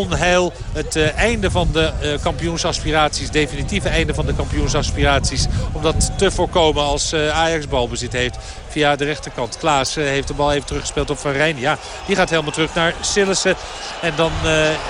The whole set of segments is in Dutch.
onheil. Het uh, einde van de uh, kampioensaspiraties. Definitieve einde van de kampioensaspiraties. Om dat te voorkomen als uh, Ajax balbezit heeft via de rechterkant. Klaas heeft de bal even teruggespeeld op Van Rijn. Ja, die gaat helemaal terug naar Sillissen. En dan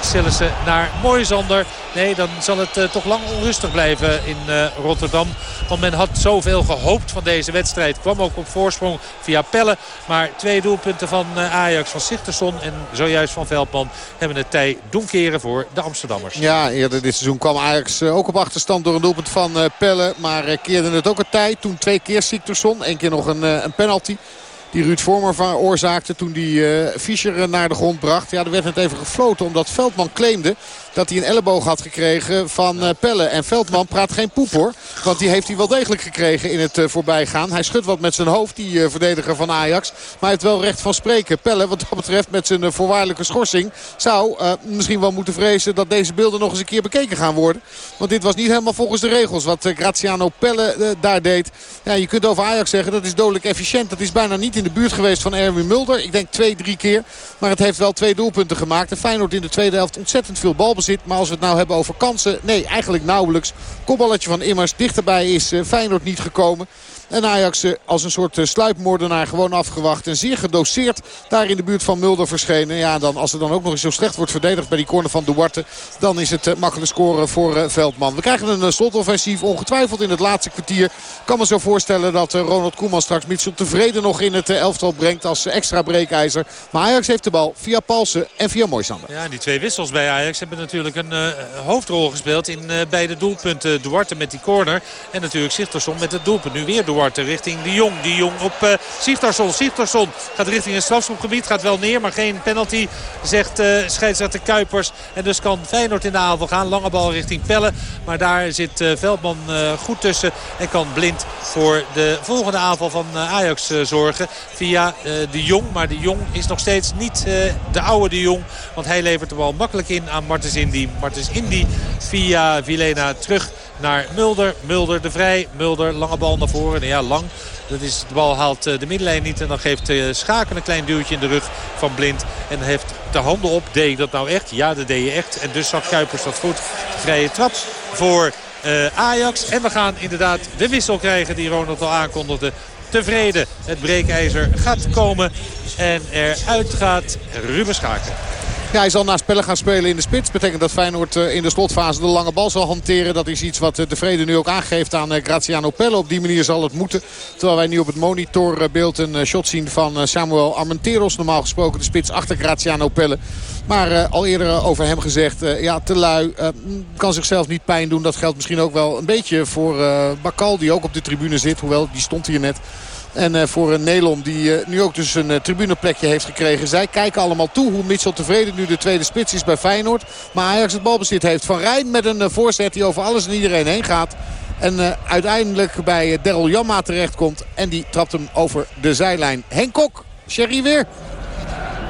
Sillissen naar Moisander. Nee, dan zal het toch lang onrustig blijven in Rotterdam. Want men had zoveel gehoopt van deze wedstrijd. Kwam ook op voorsprong via Pelle. Maar twee doelpunten van Ajax, van Sichterson en zojuist van Veldman... hebben het tij doen keren voor de Amsterdammers. Ja, eerder dit seizoen kwam Ajax ook op achterstand door een doelpunt van Pelle. Maar keerde het ook het tij. Toen twee keer Sichterson. Eén keer nog een, een penalty die Ruud Vormer veroorzaakte toen die Fischer naar de grond bracht. Ja, er werd net even gefloten omdat Veldman claimde dat hij een elleboog had gekregen van uh, Pelle. En Veldman praat geen poep hoor. Want die heeft hij wel degelijk gekregen in het uh, voorbijgaan. Hij schudt wat met zijn hoofd, die uh, verdediger van Ajax. Maar hij heeft wel recht van spreken. Pelle, wat dat betreft met zijn voorwaardelijke schorsing... zou misschien wel moeten vrezen dat deze beelden nog eens een keer bekeken gaan worden. Want dit was niet helemaal volgens de regels wat Graziano Pelle daar deed. Ja, je kunt over Ajax zeggen dat is dodelijk efficiënt. Dat is bijna niet in de buurt geweest van Erwin Mulder. Ik denk twee, drie keer. Maar het heeft wel twee doelpunten gemaakt. En Feyenoord in de tweede helft ontzettend veel balbezit zit. Maar als we het nou hebben over kansen, nee, eigenlijk nauwelijks. Kopballetje van Immers, dichterbij is uh, Feyenoord niet gekomen. En Ajax eh, als een soort eh, sluipmoordenaar gewoon afgewacht. En zeer gedoseerd daar in de buurt van Mulder verschenen. Ja, dan, als er dan ook nog eens zo slecht wordt verdedigd bij die corner van Duarte. Dan is het makkelijk scoren voor Veldman. We krijgen een slotoffensief ongetwijfeld in het laatste kwartier. Ik kan me zo voorstellen dat Ronald Koeman straks Mitchell tevreden nog in het elftal brengt als extra breekijzer. Maar Ajax heeft de bal via Palsen en via Moisander. Ja, die twee wissels bij Ajax hebben natuurlijk een hoofdrol gespeeld in beide doelpunten. Duarte met die corner en natuurlijk Zichterson met het doelpunt. Nu weer Duarte richting de Jong. Die Jong op uh, Zichterson. Zichterson gaat richting het strafschopgebied. Gaat wel neer, maar geen penalty, zegt uh, scheidsrechter Kuipers. En dus kan Feyenoord in de aanval gaan. Lange bal richting Pelle. Maar daar zit uh, Veldman goed tussen. En kan blind voor de volgende aanval van Ajax zorgen. Via de Jong. Maar de Jong is nog steeds niet de oude de Jong. Want hij levert de bal makkelijk in aan Martens Indy. Martens Indy via Vilena terug naar Mulder. Mulder de Vrij. Mulder lange bal naar voren. En ja, lang. Dat is, de bal haalt de middenlijn niet. En dan geeft Schaken een klein duwtje in de rug van Blind. En heeft de handen op. Deed je dat nou echt? Ja, dat deed je echt. En dus zag Kuipers dat goed. Vrije trap voor uh, Ajax. En we gaan inderdaad de wissel krijgen die Ronald al aankondigde. Tevreden. Het breekijzer gaat komen. En eruit gaat Ruben Schaken. Ja, hij zal naast Pelle gaan spelen in de spits. Betekent dat Feyenoord in de slotfase de lange bal zal hanteren. Dat is iets wat de Vrede nu ook aangeeft aan Graziano Pelle. Op die manier zal het moeten. Terwijl wij nu op het monitorbeeld een shot zien van Samuel Armenteros. Normaal gesproken de spits achter Graziano Pelle. Maar al eerder over hem gezegd, ja, te lui. Uh, kan zichzelf niet pijn doen. Dat geldt misschien ook wel een beetje voor Bakal, die ook op de tribune zit. Hoewel, die stond hier net. En uh, voor uh, Nelom die uh, nu ook dus een tribuneplekje heeft gekregen. Zij kijken allemaal toe hoe Mitchell tevreden nu de tweede spits is bij Feyenoord. Maar Ajax het balbezit heeft. Van Rijn met een voorzet die over alles en iedereen heen gaat. En uiteindelijk bij Daryl Jamma terechtkomt. En die trapt hem over de zijlijn. Henk Kok, Sherry weer.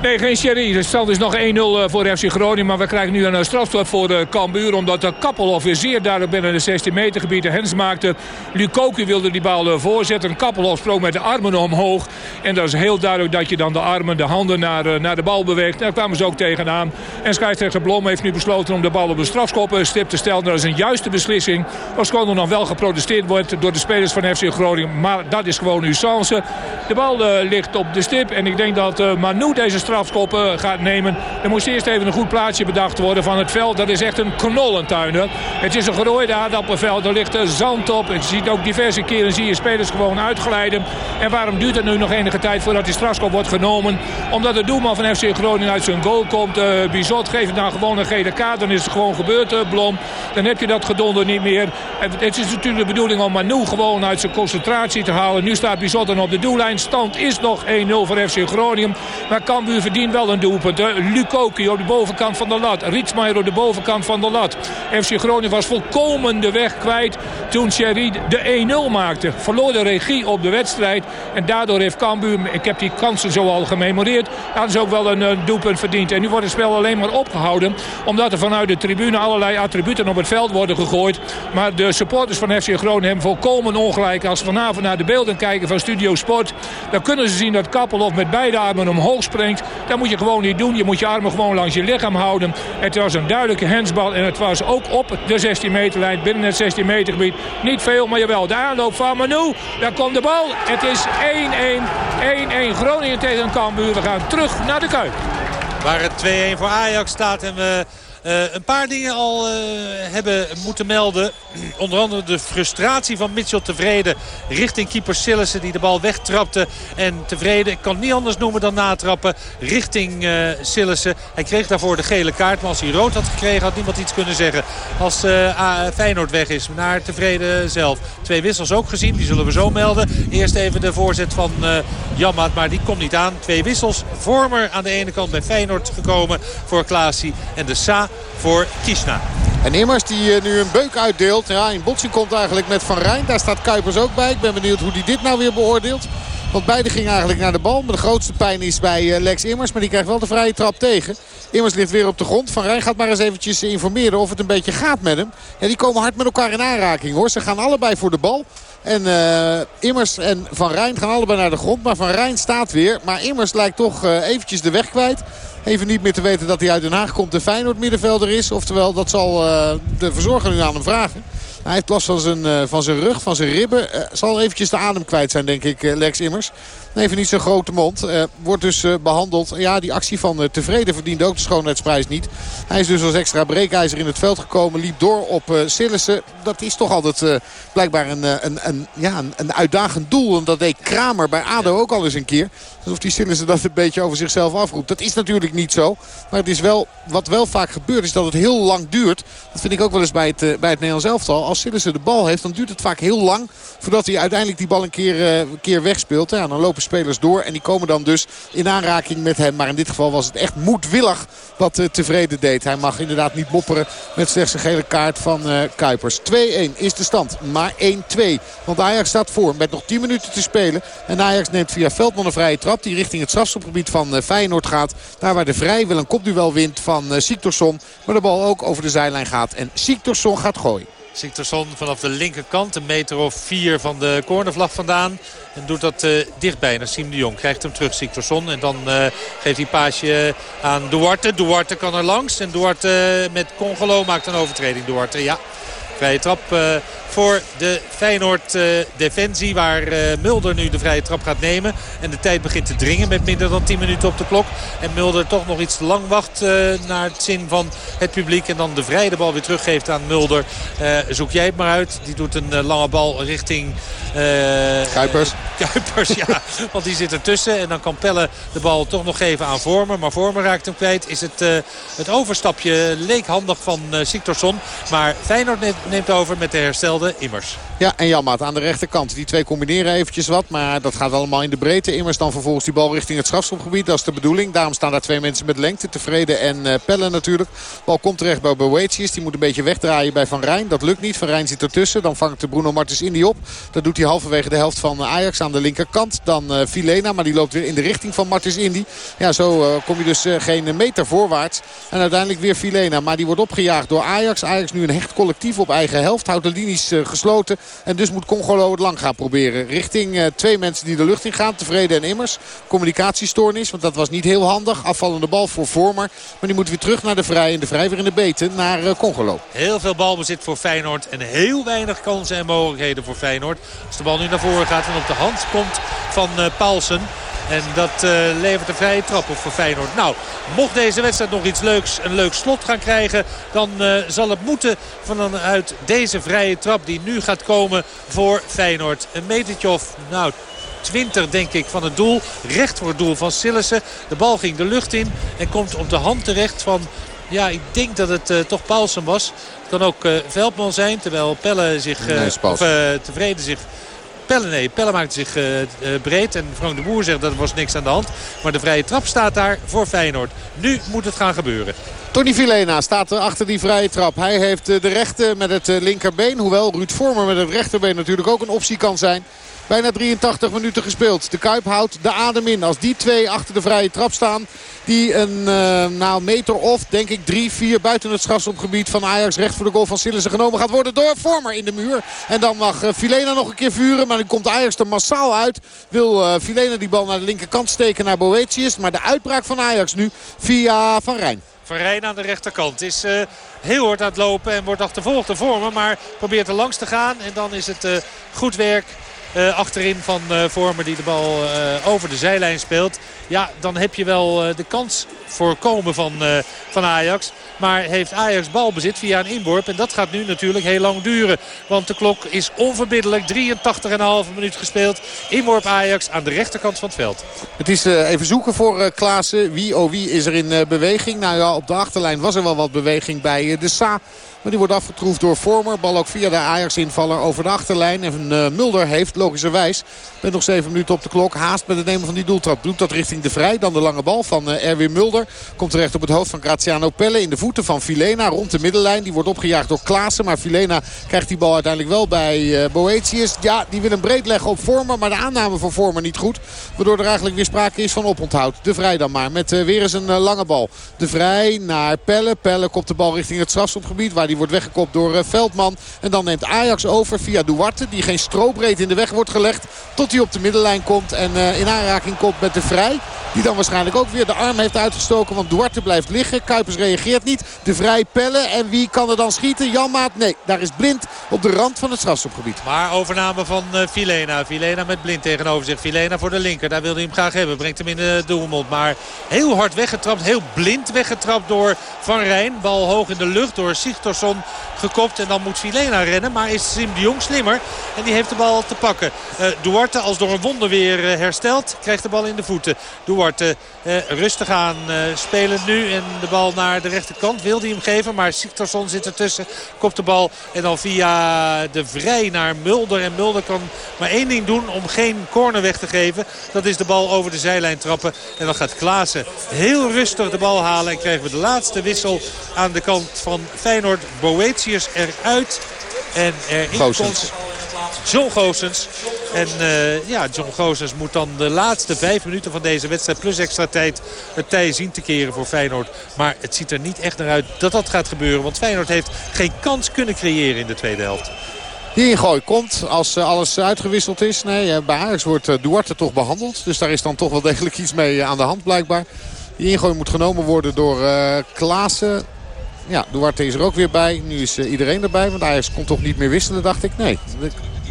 Nee, geen Sherry. De stand is nog 1-0 voor FC Groningen. Maar we krijgen nu een strafstop voor de Cambuur. Omdat de Kappelhof weer zeer duidelijk binnen de 16 meter gebied hens maakte. Lukoki wilde die bal voorzetten. Kappelhof sprong met de armen omhoog. En dat is heel duidelijk dat je dan de armen, de handen naar, naar de bal beweegt. Daar kwamen ze ook tegenaan. En scheidsrechter Blom heeft nu besloten om de bal op een strafschopstip te stellen. Dat is een juiste beslissing. Ofschoon er nog wel geprotesteerd wordt door de spelers van FC Groningen. Maar dat is gewoon uw chance. De bal ligt op de stip. En ik denk dat Manu deze straf strafskoppen gaat nemen. Er moest eerst even een goed plaatsje bedacht worden van het veld. Dat is echt een knollentuin. Het is een gerooide aardappelveld. Er ligt zand op. Je ziet ook diverse keren zie je spelers gewoon uitglijden. En waarom duurt het nu nog enige tijd voordat die strafskop wordt genomen? Omdat de doelman van FC Groningen uit zijn goal komt. Uh, Bizot geeft dan gewoon een gele kaart. Dan is het gewoon gebeurd, Blom. Dan heb je dat gedonder niet meer. En het is natuurlijk de bedoeling om Manu gewoon uit zijn concentratie te halen. Nu staat Bizot dan op de doellijn. Stand is nog 1-0 voor FC Groningen. Maar Verdient wel een doelpunt. Lukoki op de bovenkant van de lat. Rietsmaier op de bovenkant van de lat. FC Groningen was volkomen de weg kwijt toen Sherry de 1-0 maakte. Verloor de regie op de wedstrijd. En daardoor heeft Cambuur, ik heb die kansen zo al gememoreerd... hadden ze ook wel een doelpunt verdiend. En nu wordt het spel alleen maar opgehouden. Omdat er vanuit de tribune allerlei attributen op het veld worden gegooid. Maar de supporters van FC Groningen hebben volkomen ongelijk. Als ze vanavond naar de beelden kijken van Studio Sport... dan kunnen ze zien dat Kappelhof met beide armen omhoog springt. Dat moet je gewoon niet doen. Je moet je armen gewoon langs je lichaam houden. Het was een duidelijke hensbal en het was ook op de 16 meterlijn binnen het 16 meter gebied. Niet veel, maar jawel. De aanloop van Manu. Daar komt de bal. Het is 1-1. 1-1 Groningen tegen Cambuur. We gaan terug naar de Kuip. Waar het 2-1 voor Ajax staat en we een paar dingen al uh, hebben moeten melden. Onder andere de frustratie van Mitchell Tevreden richting keeper Sillissen die de bal wegtrapte. En Tevreden, ik kan het niet anders noemen dan natrappen, richting uh, Sillissen. Hij kreeg daarvoor de gele kaart, maar als hij rood had gekregen had niemand iets kunnen zeggen. Als Feyenoord weg is naar Tevreden zelf. Twee wissels ook gezien, die zullen we zo melden. Eerst even de voorzet van Jammaat, maar die komt niet aan. Twee wissels. Vormer aan de ene kant bij Feyenoord gekomen voor Klaasie. En de Sa voor Kiesna. En Immers die eh, nu een beuk uitdeelt. Ja, in botsing komt eigenlijk met Van Rijn. Daar staat Kuipers ook bij. Ik ben benieuwd hoe hij dit nou weer beoordeelt. Want beide gingen eigenlijk naar de bal. Maar de grootste pijn is bij eh, Lex Immers. Maar die krijgt wel de vrije trap tegen. Immers ligt weer op de grond. Van Rijn gaat maar eens eventjes informeren of het een beetje gaat met hem. Ja, die komen hard met elkaar in aanraking hoor. Ze gaan allebei voor de bal. En uh, Immers en Van Rijn gaan allebei naar de grond. Maar Van Rijn staat weer. Maar Immers lijkt toch uh, eventjes de weg kwijt. Even niet meer te weten dat hij uit Den Haag komt. De Feyenoord middenvelder is. Oftewel, dat zal uh, de verzorger nu aan hem vragen. Hij heeft last van zijn, uh, van zijn rug, van zijn ribben. Uh, zal eventjes de adem kwijt zijn, denk ik, Lex Immers. Even niet zo'n grote mond. Wordt dus behandeld. Ja, die actie van Tevreden verdient ook de schoonheidsprijs niet. Hij is dus als extra breekijzer in het veld gekomen. Liep door op Sillissen. Dat is toch altijd blijkbaar een, een, een, ja, een, uitdagend doel. En dat deed Kramer bij ADO ook al eens een keer. Alsof die Sillissen dat een beetje over zichzelf afroept. Dat is natuurlijk niet zo. Maar het is wel, wat wel vaak gebeurt is dat het heel lang duurt. Dat vind ik ook wel eens bij het, bij het Nederlands elftal. Als Sillissen de bal heeft, dan duurt het vaak heel lang. Voordat hij uiteindelijk die bal een keer, een keer wegspeelt. Dan lopen spelers door. En die komen dan dus in aanraking met hem. Maar in dit geval was het echt moedwillig wat uh, tevreden deed. Hij mag inderdaad niet mopperen met slechts een gele kaart van uh, Kuipers. 2-1 is de stand. Maar 1-2. Want Ajax staat voor met nog 10 minuten te spelen. En Ajax neemt via Veldman een vrije trap. Die richting het strafschopgebied van uh, Feyenoord gaat. Daar waar de Vrij wel een kopduel wint van uh, Siktorsson. Maar de bal ook over de zijlijn gaat. En Siktorsson gaat gooien. Siktersson vanaf de linkerkant. Een meter of vier van de cornervlag vandaan. En doet dat uh, dichtbij naar Siem de Jong. Krijgt hem terug Siktersson. En dan uh, geeft hij paasje aan Duarte. Duarte kan er langs. En Duarte uh, met Congolo maakt een overtreding. Duarte, ja. Vrije trap voor de Feyenoord uh, defensie. Waar uh, Mulder nu de vrije trap gaat nemen. En de tijd begint te dringen met minder dan 10 minuten op de klok. En Mulder toch nog iets lang wacht naar het zin van het publiek. En dan de vrije bal weer teruggeeft aan Mulder. zoek jij het maar uit. Die doet een lange bal richting... Kuipers. Kuipers, ja. Want die zit ertussen. En dan kan Pelle de bal toch nog geven aan Vormer. Maar Vormer raakt hem kwijt. Is het, het overstapje leek handig van Siktorsson. Maar Feyenoord neemt neemt over met de herstelde Ja, en Janmaat aan de rechterkant. Die twee combineren eventjes wat, maar dat gaat allemaal in de breedte. Immers dan vervolgens die bal richting het strafschopgebied. Dat is de bedoeling. Daarom staan daar twee mensen met lengte. Tevreden en uh, Pelle natuurlijk. Bal komt terecht bij Boetius. Die moet een beetje wegdraaien bij Van Rijn. Dat lukt niet. Van Rijn zit ertussen. Dan vangt de Bruno Martens Indy op. Dat doet hij halverwege de helft van Ajax aan de linkerkant. Dan uh, Filena, maar die loopt weer in de richting van Martens Indy. Ja, zo kom je dus geen meter voorwaarts. En uiteindelijk weer Filena. Maar die wordt opgejaagd door Ajax. Ajax nu een hecht collectief op eigen helft. Houdt de linies gesloten. En dus moet Congolo het lang gaan proberen. Richting uh, twee mensen die de lucht in gaan. Tevreden en Immers. Communicatiestoornis. Want dat was niet heel handig. Afvallende bal voor Vormer. Maar die moet weer terug naar de Vrij. En de Vrij weer in de beten naar uh, Congolo. Heel veel balbezit voor Feyenoord. En heel weinig kansen en mogelijkheden voor Feyenoord. Als de bal nu naar voren gaat en op de hand komt van Paulsen. En dat uh, levert een vrije trap op voor Feyenoord. Nou, mocht deze wedstrijd nog iets leuks, een leuk slot gaan krijgen... dan uh, zal het moeten vanuit deze vrije trap die nu gaat komen voor Feyenoord. Een metertje of, nou, 20 denk ik van het doel. Recht voor het doel van Sillissen. De bal ging de lucht in en komt op de hand terecht van... Ja, ik denk dat het uh, toch Paulsen was. Het kan ook Veldman zijn, terwijl Pelle zich, nee, of, tevreden zich Pelle, nee, Pelle maakt zich uh, uh, breed. En Frank de Boer zegt dat er was niks aan de hand. Maar de vrije trap staat daar voor Feyenoord. Nu moet het gaan gebeuren. Tony Vilena staat er achter die vrije trap. Hij heeft de rechte met het linkerbeen. Hoewel Ruud Vormer met het rechterbeen natuurlijk ook een optie kan zijn. Bijna 83 minuten gespeeld. De Kuip houdt de adem in. Als die twee achter de vrije trap staan. Die een uh, meter of, denk ik, drie, vier buiten het strafschopgebied van Ajax recht voor de goal van Sillissen genomen gaat worden door Vormer in de muur. En dan mag Filena nog een keer vuren. Maar nu komt Ajax er massaal uit. Wil Filena die bal naar de linkerkant steken naar Boetius. Maar de uitbraak van Ajax nu via Van Rijn. Van Rijn aan de rechterkant is uh, heel hard aan het lopen en wordt achtervolgd door Vormer. Maar probeert er langs te gaan en dan is het uh, goed werk achterin van uh, Vormer die de bal uh, over de zijlijn speelt. Ja, dan heb je wel de kans voorkomen van, van Ajax. Maar heeft Ajax balbezit via een inworp. En dat gaat nu natuurlijk heel lang duren. Want de klok is onverbiddelijk. 83,5 minuut gespeeld. Inworp Ajax aan de rechterkant van het veld. Het is even zoeken voor Klaassen. Wie oh wie is er in beweging? Nou ja, op de achterlijn was er wel wat beweging bij de Sa. Maar die wordt afgetroefd door Vormer. Bal ook via de Ajax-invaller over de achterlijn. En uh, Mulder heeft logischerwijs met nog 7 minuten op de klok haast met het nemen van die doeltrap. Doet dat richting de Vrij. Dan de lange bal van uh, Erwin Mulder. Komt terecht op het hoofd van Graziano Pelle. In de voeten van Filena rond de middenlijn. Die wordt opgejaagd door Klaassen. Maar Filena krijgt die bal uiteindelijk wel bij uh, Boetius. Ja, die wil een breed leggen op Vormer. Maar de aanname van Vormer niet goed. Waardoor er eigenlijk weer sprake is van oponthoud. De Vrij dan maar. Met weer eens een lange bal. De Vrij naar Pelle. Pelle komt de bal richting het strafschopgebied. Waar die die wordt weggekopt door eh, Veldman. En dan neemt Ajax over via Duarte. Die geen strobreed in de weg wordt gelegd. Tot hij op de middenlijn komt. En eh, in aanraking komt met de Vrij. Die dan waarschijnlijk ook weer de arm heeft uitgestoken. Want Duarte blijft liggen. Kuipers reageert niet. De Vrij pellen. En wie kan er dan schieten? Janmaat? Nee, daar is Blind op de rand van het strafschopgebied. Maar overname van uh, Filena. Filena met Blind tegenover zich. Filena voor de linker. Daar wilde hij hem graag hebben. Brengt hem in de doelmond. Maar heel hard weggetrapt. Heel blind weggetrapt door Van Rijn. Bal hoog in de lucht door Sigtorsson gekopt. En dan moet Filena rennen. Maar is Sim de Jong slimmer. En die heeft de bal te pakken. Uh, Duarte als door een wonder weer uh, hersteld. Krijgt de bal in de voeten. Duarte uh, rustig aan spelen nu. En de bal naar de rechterkant wil hij hem geven. Maar Siktorsson zit ertussen. Kopt de bal. En dan via de vrij naar Mulder. En Mulder kan maar één ding doen om geen corner weg te geven. Dat is de bal over de zijlijn trappen. En dan gaat Klaassen heel rustig de bal halen. En krijgen we de laatste wissel aan de kant van Feyenoord. Boetius eruit. En erin komt John Goossens. En uh, ja, John Goossens moet dan de laatste vijf minuten van deze wedstrijd... plus extra tijd het tij zien te keren voor Feyenoord. Maar het ziet er niet echt naar uit dat dat gaat gebeuren. Want Feyenoord heeft geen kans kunnen creëren in de tweede helft. Die ingooi komt als uh, alles uitgewisseld is. Nee, uh, bij Ajax wordt uh, Duarte toch behandeld. Dus daar is dan toch wel degelijk iets mee aan de hand blijkbaar. Die ingooi moet genomen worden door Klaassen. Ja, Duarte is er ook weer bij. Nu is uh, iedereen erbij. Want Ajax komt toch niet meer wisselen, dacht ik. Nee,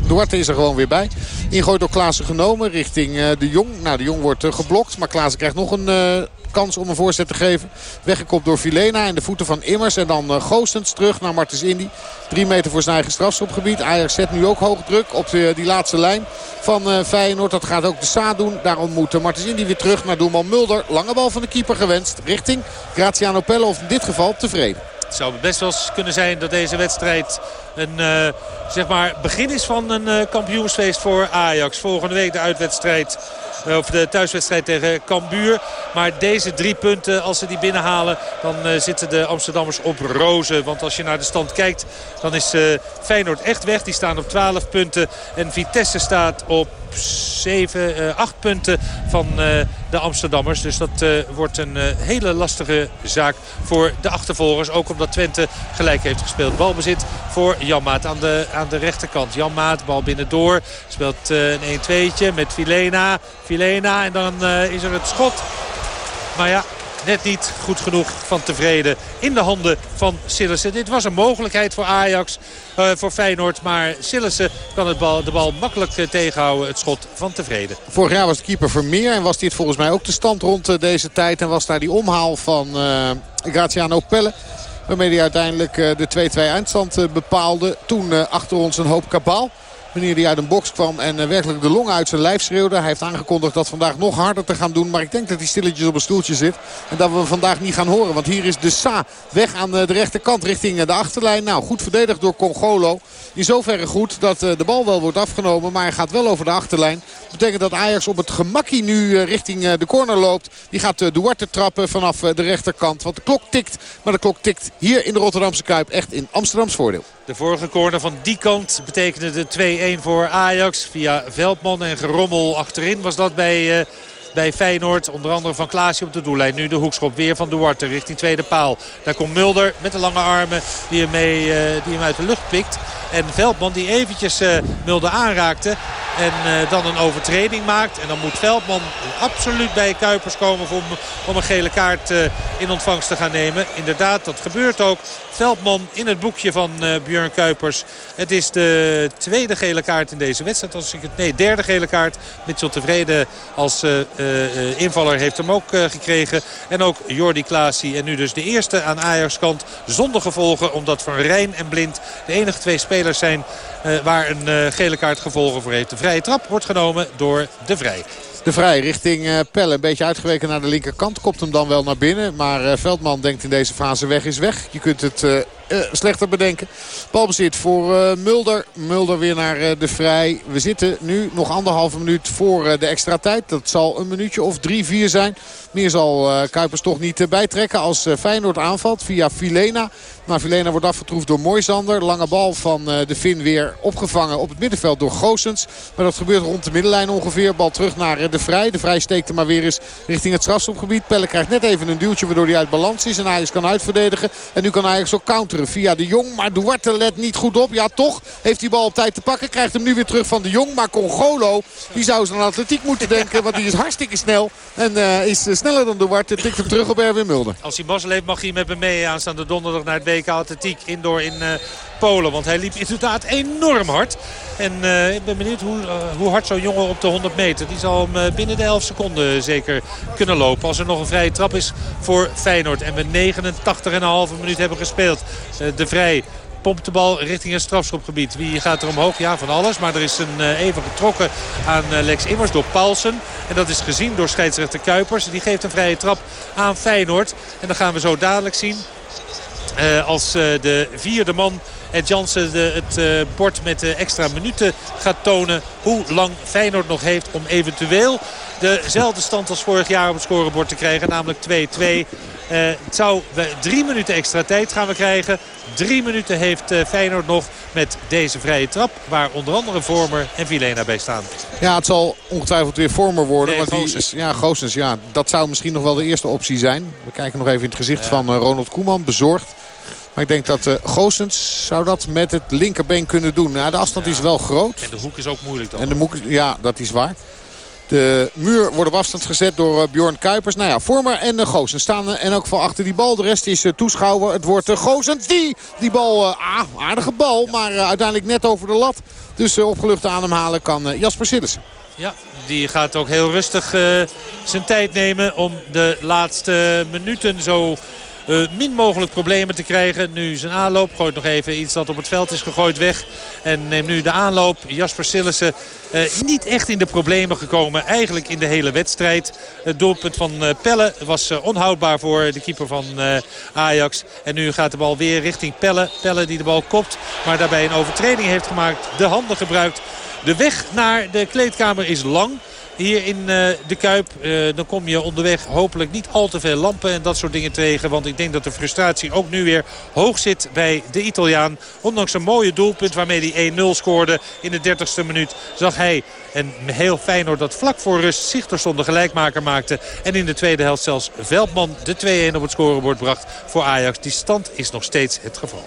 Duarte is er gewoon weer bij. Ingooi door Klaassen genomen richting uh, de Jong. Nou, de Jong wordt uh, geblokt. Maar Klaassen krijgt nog een kans om een voorzet te geven. Weggekopt door Vilena en de voeten van Immers. En dan uh, Goostens terug naar Martens Indy. Drie meter voor zijn eigen strafschopgebied. Ajax zet nu ook hoog druk op die laatste lijn van Feyenoord. Dat gaat ook de Sa doen. Daarom moet Martens Indy weer terug naar doelman Mulder. Lange bal van de keeper gewenst. Richting Graziano Pelle of in dit geval tevreden. Het zou best wel kunnen zijn dat deze wedstrijd een uh, zeg maar begin is van een uh, kampioensfeest voor Ajax. Volgende week de uitwedstrijd of de thuiswedstrijd tegen Cambuur. Maar deze drie punten, als ze die binnenhalen, dan uh, zitten de Amsterdammers op rozen. Want als je naar de stand kijkt, dan is uh, Feyenoord echt weg. Die staan op 12 punten. En Vitesse staat op 7, uh, 8 punten van de Amsterdammers. Dus dat wordt een hele lastige zaak voor de achtervolgers. Ook omdat Twente gelijk heeft gespeeld. Balbezit voor Janmaat aan de, aan de rechterkant. Janmaat, bal binnendoor. Speelt een 1-2'tje met Vilena. Filena en dan uh, is er het schot. Maar ja, net niet goed genoeg van tevreden in de handen van Sillissen. Dit was een mogelijkheid voor Ajax, uh, voor Feyenoord. Maar Sillissen kan het bal, de bal makkelijk uh, tegenhouden, het schot van tevreden. Vorig jaar was de keeper Vermeer en was dit volgens mij ook de stand rond deze tijd. En was daar die omhaal van Graziano Pelle. Waarmee hij uiteindelijk de 2-2 eindstand bepaalde. Toen achter ons een hoop kabaal. Wanneer hij uit een box kwam en uh, werkelijk de longen uit zijn lijf schreeuwde. Hij heeft aangekondigd dat vandaag nog harder te gaan doen. Maar ik denk dat hij stilletjes op een stoeltje zit. En dat we vandaag niet gaan horen. Want hier is de Sa weg aan de rechterkant richting de achterlijn. Nou, goed verdedigd door Congolo. In zoverre goed dat de bal wel wordt afgenomen. Maar hij gaat wel over de achterlijn. Dat betekent dat Ajax op het gemakkie nu richting de corner loopt. Die gaat Duarte trappen vanaf de rechterkant. Want de klok tikt. Maar de klok tikt hier in de Rotterdamse Kuip echt in Amsterdams voordeel. De vorige corner van die kant betekende de 2-1 voor Ajax. Via Veldman en Gerommel achterin was dat bij bij Feyenoord. Onder andere van Klaasje op de doellijn. Nu de hoekschop weer van Duarte richting tweede paal. Daar komt Mulder met de lange armen die hem, uh, die hem uit de lucht pikt. En Veldman die eventjes uh, Mulder aanraakte. En uh, dan een overtreding maakt. En dan moet Veldman absoluut bij Kuipers komen om, om een gele kaart in ontvangst te gaan nemen. Inderdaad, dat gebeurt ook. Veldman in het boekje van uh, Björn Kuipers. Het is de tweede gele kaart in deze wedstrijd. Als ik het, nee, derde gele kaart. Mitchell tevreden als invaller heeft hem ook gekregen. En ook Jordi Klaasie. En nu dus de eerste aan Ajax kant zonder gevolgen. Omdat Van Rijn en Blind de enige twee spelers zijn waar een gele kaart gevolgen voor heeft. De vrije trap wordt genomen door De Vrij. De Vrij richting uh, Pelle. Een beetje uitgeweken naar de linkerkant. Kopt hem dan wel naar binnen. Maar Veldman denkt in deze fase weg is weg. Je kunt het uh, slechter bedenken. Balbezit voor uh, Mulder. Mulder weer naar uh, de Vrij. We zitten nu nog anderhalve minuut voor de extra tijd. Dat zal een minuutje of drie, vier zijn. Meer zal Kuipers toch niet bijtrekken als Feyenoord aanvalt via Filena. Maar Filena wordt afgetroefd door Moisander. Lange bal van de Fin weer opgevangen op het middenveld door Goosens. Maar dat gebeurt rond de middenlijn ongeveer. Bal terug naar de Vrij. De Vrij steekt er maar weer eens richting het strafstopgebied. Pelle krijgt net even een duwtje waardoor hij uit balans is. En Ajax kan uitverdedigen. En nu kan Ajax ook counteren via de Jong. Maar Duarte let niet goed op. Ja, toch heeft die bal op tijd te pakken. Krijgt hem nu weer terug van de Jong. Maar Congolo, die zou eens aan atletiek moeten denken. Want die is hartstikke snel. En uh, is uh, sneller dan Duarte. Tikt hem terug op Erwin Mulder. Als hij mazzel heeft mag hij met me mee aanstaande donderdag naar het WK Atletiek. Indoor in uh, Polen. Want hij liep inderdaad enorm hard. En uh, ik ben benieuwd hoe, uh, hoe hard zo'n jongen op de 100 meter. Die zal hem uh, binnen de 11 seconden zeker kunnen lopen. Als er nog een vrije trap is voor Feyenoord. En we 89,5 minuut hebben gespeeld. de Vrij pompt de bal richting het strafschopgebied. Wie gaat er omhoog? Ja, van alles. Maar er is een even getrokken aan Lex Immers door Paulsen. En dat is gezien door scheidsrechter Kuipers. Die geeft een vrije trap aan Feyenoord. En dan gaan we zo dadelijk zien. Uh, als de vierde man Ed Jansen de, het bord met de extra minuten gaat tonen. Hoe lang Feyenoord nog heeft om eventueel dezelfde stand als vorig jaar op het scorebord te krijgen. Namelijk 2-2. Uh, het zou drie minuten extra tijd gaan we krijgen. Drie minuten heeft uh, Feyenoord nog met deze vrije trap. Waar onder andere Vormer en Vilena bij staan. Ja, het zal ongetwijfeld weer Vormer worden. Nee, want die, ja, Goossens, ja, dat zou misschien nog wel de eerste optie zijn. We kijken nog even in het gezicht ja. van uh, Ronald Koeman. Bezorgd. Maar ik denk dat uh, Goossens zou dat met het linkerbeen kunnen doen. Nou, de afstand ja. is wel groot. En de hoek is ook moeilijk dan. En de hoek, ja, dat is waar. De muur wordt op afstand gezet door uh, Bjorn Kuipers. Nou ja, Vormer en uh, Goossens staan en ook van achter die bal. De rest is toeschouwer. Het wordt Goossens die die bal, ah, aardige bal, maar uiteindelijk net over de lat. Dus opgelucht ademhalen kan Jasper Sillissen. Ja, die gaat ook heel rustig zijn tijd nemen om de laatste minuten zo uh, min mogelijk problemen te krijgen. Nu zijn aanloop. Gooit nog even iets dat op het veld is gegooid weg. En neemt nu de aanloop. Jasper Sillissen uh, niet echt in de problemen gekomen. Eigenlijk in de hele wedstrijd. Het doelpunt van uh, Pelle was onhoudbaar voor de keeper van Ajax. En nu gaat de bal weer richting Pelle. Pelle die de bal kopt. Maar daarbij een overtreding heeft gemaakt. De handen gebruikt. De weg naar de kleedkamer is lang hier in uh, de Kuip. Uh, dan kom je onderweg hopelijk niet al te veel lampen en dat soort dingen tegen. Want ik denk dat de frustratie ook nu weer hoog zit bij de Italiaan. Ondanks een mooie doelpunt waarmee hij 1-0 scoorde in de 30ste minuut. Zag hij en heel fijn hoor dat vlak voor rust Zichterson de gelijkmaker maakte. En in de tweede helft zelfs Veldman de 2-1 op het scorebord bracht voor Ajax. Die stand is nog steeds het geval.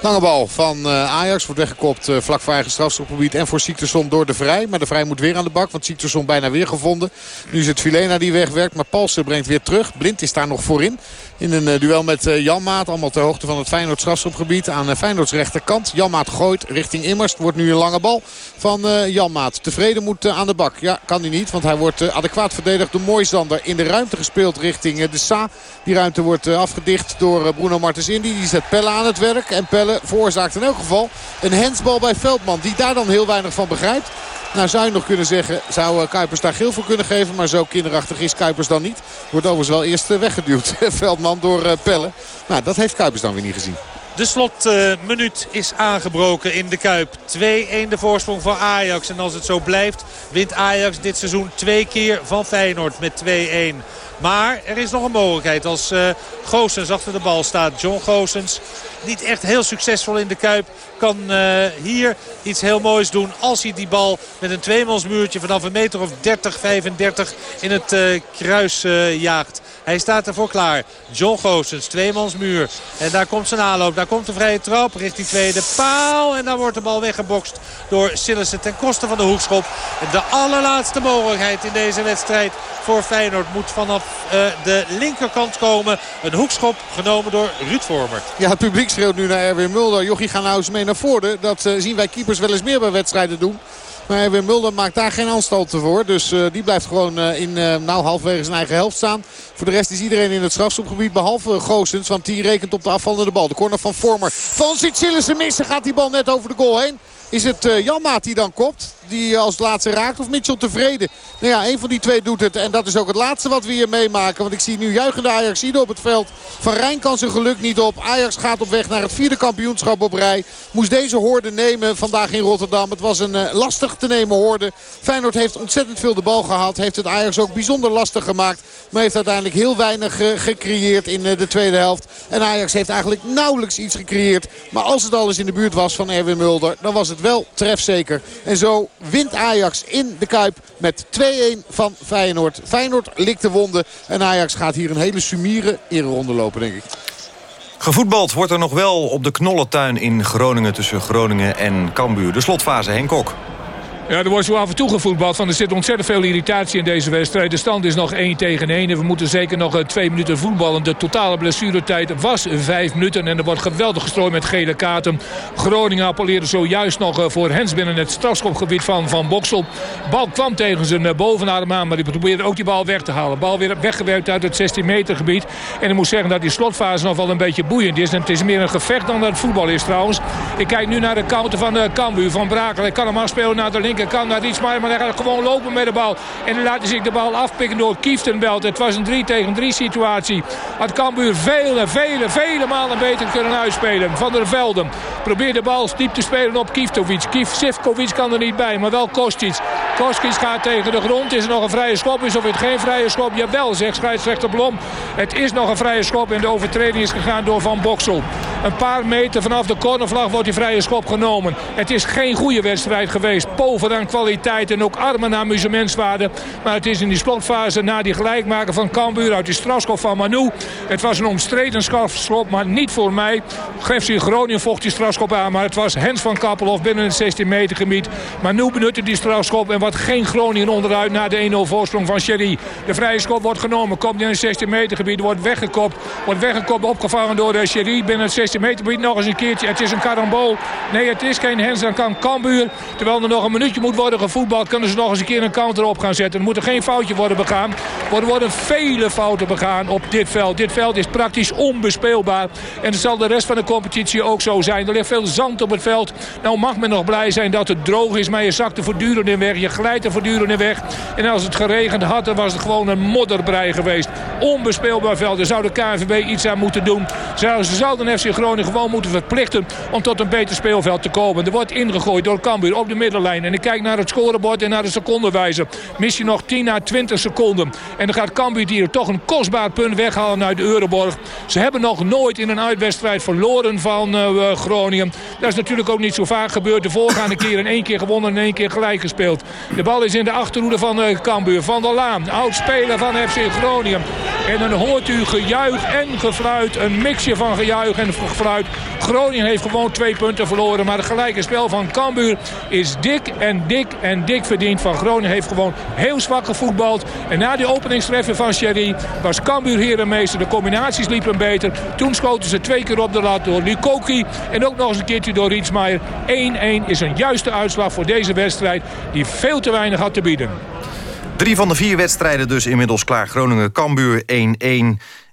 Lange bal van uh, Ajax wordt weggekopt uh, vlak voor eigen strafschopgebied. En voor Zichterson door de Vrij. Maar de Vrij moet weer aan de bak, want Zichterson bijna weer gevonden. Nu is het Filena die wegwerkt, maar Palsen brengt weer terug. Blind is daar nog voorin. In een uh, duel met uh, Janmaat. Allemaal ter hoogte van het Feyenoord strafschopgebied. Aan Feyenoords rechterkant. Janmaat gooit richting Immers. Wordt nu een lange bal van Janmaat. Tevreden moet aan de bak. Ja, kan hij niet. Want hij wordt adequaat verdedigd door Moisander. In de ruimte gespeeld richting de Sa. Die ruimte wordt afgedicht door Bruno Martens Indy. Die zet Pelle aan het werk. En Pelle veroorzaakt in elk geval een hensbal bij Veldman. Die daar dan heel weinig van begrijpt. Nou zou je nog kunnen zeggen, zou Kuipers daar geel voor kunnen geven. Maar zo kinderachtig is Kuipers dan niet. Wordt overigens wel eerst weggeduwd. Veldman door Pelle. Nou, dat heeft Kuipers dan weer niet gezien. De slotminuut is aangebroken in de Kuip. 2-1 de voorsprong van Ajax. En als het zo blijft wint Ajax dit seizoen twee keer van Feyenoord met 2-1. Maar er is nog een mogelijkheid als uh, Goossens achter de bal staat. John Goossens niet echt heel succesvol in de Kuip. Kan uh, hier iets heel moois doen als hij die bal met een tweemansmuurtje vanaf een meter of 30, 35 in het uh, kruis jaagt. Hij staat ervoor klaar. John Goossens, tweemansmuur. En daar komt zijn aanloop. Daar komt de vrije trap richting tweede paal. En dan wordt de bal weggebokst door Sillissen ten koste van de hoekschop. De allerlaatste mogelijkheid in deze wedstrijd voor Feyenoord moet vanaf uh, de linkerkant komen. Een hoekschop genomen door Ruud Vormer. Ja, het publiek schreeuwt nu naar Erwin Mulder. Jochie, ga nou eens mee naar voren. Dat uh, zien wij keepers wel eens meer bij wedstrijden doen. Maar Erwin Mulder maakt daar geen aanstalten voor. Dus uh, die blijft gewoon uh, in uh, nou, zijn eigen helft staan. Voor de rest is iedereen in het strafschopgebied. Behalve Goossens. Want die rekent op de afvallende bal. De corner van Vormer. Van Sicilissen missen gaat die bal net over de goal heen. Is het Janmaat die dan kopt? Die als laatste raakt of Mitchell tevreden? Nou ja, een van die twee doet het. En dat is ook het laatste wat we hier meemaken. Want ik zie nu juichende Ajaxide op het veld. Van Rijn kan zijn geluk niet op. Ajax gaat op weg naar het vierde kampioenschap op rij. Moest deze hoorde nemen vandaag in Rotterdam. Het was een uh, lastig te nemen hoorde. Feyenoord heeft ontzettend veel de bal gehad. Heeft het Ajax ook bijzonder lastig gemaakt. Maar heeft uiteindelijk heel weinig uh, gecreëerd in de tweede helft. En Ajax heeft eigenlijk nauwelijks iets gecreëerd. Maar als het alles in de buurt was van Erwin Mulder, dan was het wel trefzeker. En zo wint Ajax in de Kuip met 2-1 van Feyenoord. Feyenoord likt de wonden en Ajax gaat hier een hele sumiere ronde lopen, denk ik. Gevoetbald wordt er nog wel op de knollentuin in Groningen... tussen Groningen en Cambuur. De slotfase, Henk Kok. Ja, er wordt zo af en toe gevoetbald. Van, er zit ontzettend veel irritatie in deze wedstrijd. De stand is nog 1 tegen 1. En we moeten zeker nog 2 eh, minuten voetballen. De totale blessuretijd was 5 minuten. En er wordt geweldig gestrooid met gele kaarten. Groningen appelleerde zojuist nog eh, voor Hens binnen het strafschopgebied van Van Boksel. Bal kwam tegen zijn eh, bovenarm aan. Maar die probeerde ook die bal weg te halen. Bal weer weggewerkt uit het 16 meter gebied. En ik moet zeggen dat die slotfase nog wel een beetje boeiend is. En het is meer een gevecht dan dat het voetbal is trouwens. Ik kijk nu naar de counter van Cambuur. Van Brakel. Hij kan hem afspelen naar de linker kan naar iets maar hij gaat gewoon lopen met de bal. En dan laat hij zich de bal afpikken door Kieftenbelt. Het was een 3 tegen 3 situatie. Had Cambuur vele, vele, vele malen beter kunnen uitspelen. Van der Velden probeert de bal diep te spelen op Kiftovic. Kif Sivkovic kan er niet bij, maar wel Kostic. Kostic gaat tegen de grond. Is er nog een vrije schop? Is of het geen vrije schop? Jawel, zegt scheidsrechter Blom. Het is nog een vrije schop en de overtreding is gegaan door Van Boksel. Een paar meter vanaf de cornervlag wordt die vrije schop genomen. Het is geen goede wedstrijd geweest. Aan kwaliteit en ook armen amusementswaarde. Maar het is in die slotfase na die gelijkmaker van Cambuur uit die strafschop van Manu. Het was een omstreden strafschop, maar niet voor mij. in Groningen vocht die strafschop aan. Maar het was Hens van Kappelhof binnen het 16 meter gebied. Manu benutte die strafschop en wat geen Groningen onderuit na de 1-0 voorsprong van Sherry. De vrije schop wordt genomen. Komt in het 16 meter gebied. Wordt weggekopt. Wordt weggekopt. Opgevangen door de Sherry binnen het 16 meter gebied. Nog eens een keertje. Het is een karambol. Nee, het is geen Hens. Dan kan Cambuur. Terwijl er nog een minuutje moet worden gevoetbald. Kunnen ze nog eens een keer een counter op gaan zetten. Er moet geen foutje worden begaan. Er worden vele fouten begaan op dit veld. Dit veld is praktisch onbespeelbaar. En het zal de rest van de competitie ook zo zijn. Er ligt veel zand op het veld. Nou mag men nog blij zijn dat het droog is. Maar je zakt er voortdurend in weg. Je glijdt er voortdurend in weg. En als het geregend had, dan was het gewoon een modderbrei geweest. Onbespeelbaar veld. Daar zou de KNVB iets aan moeten doen. Ze zouden FC Groningen gewoon moeten verplichten om tot een beter speelveld te komen. Er wordt ingegooid door Cambuur op de middenlijn. En kijk naar het scorebord en naar de secondenwijzer. Mis je nog 10 à 20 seconden. En dan gaat Cambuur hier toch een kostbaar punt weghalen uit de Euroborg. Ze hebben nog nooit in een uitwedstrijd verloren van uh, Groningen. Dat is natuurlijk ook niet zo vaak gebeurd. De voorgaande keer in één keer gewonnen en één keer gelijk gespeeld. De bal is in de achterhoede van uh, Cambuur. Van der Laan, oud-speler van FC Groningen. En dan hoort u gejuich en gefluit. Een mixje van gejuich en gefluit. Groningen heeft gewoon twee punten verloren. Maar het gelijke spel van Cambuur is dik en dik en dik verdiend. Van Groningen heeft gewoon heel zwak gevoetbald. En na die openingstreffer van Sherry was Cambuur herenmeester. De combinaties liepen beter. Toen schoten ze twee keer op de lat door Lukoki. En ook nog eens een keertje door Rietsmaier. 1-1 is een juiste uitslag voor deze wedstrijd. Die veel te weinig had te bieden. Drie van de vier wedstrijden dus inmiddels klaar. Groningen-Cambuur 1-1.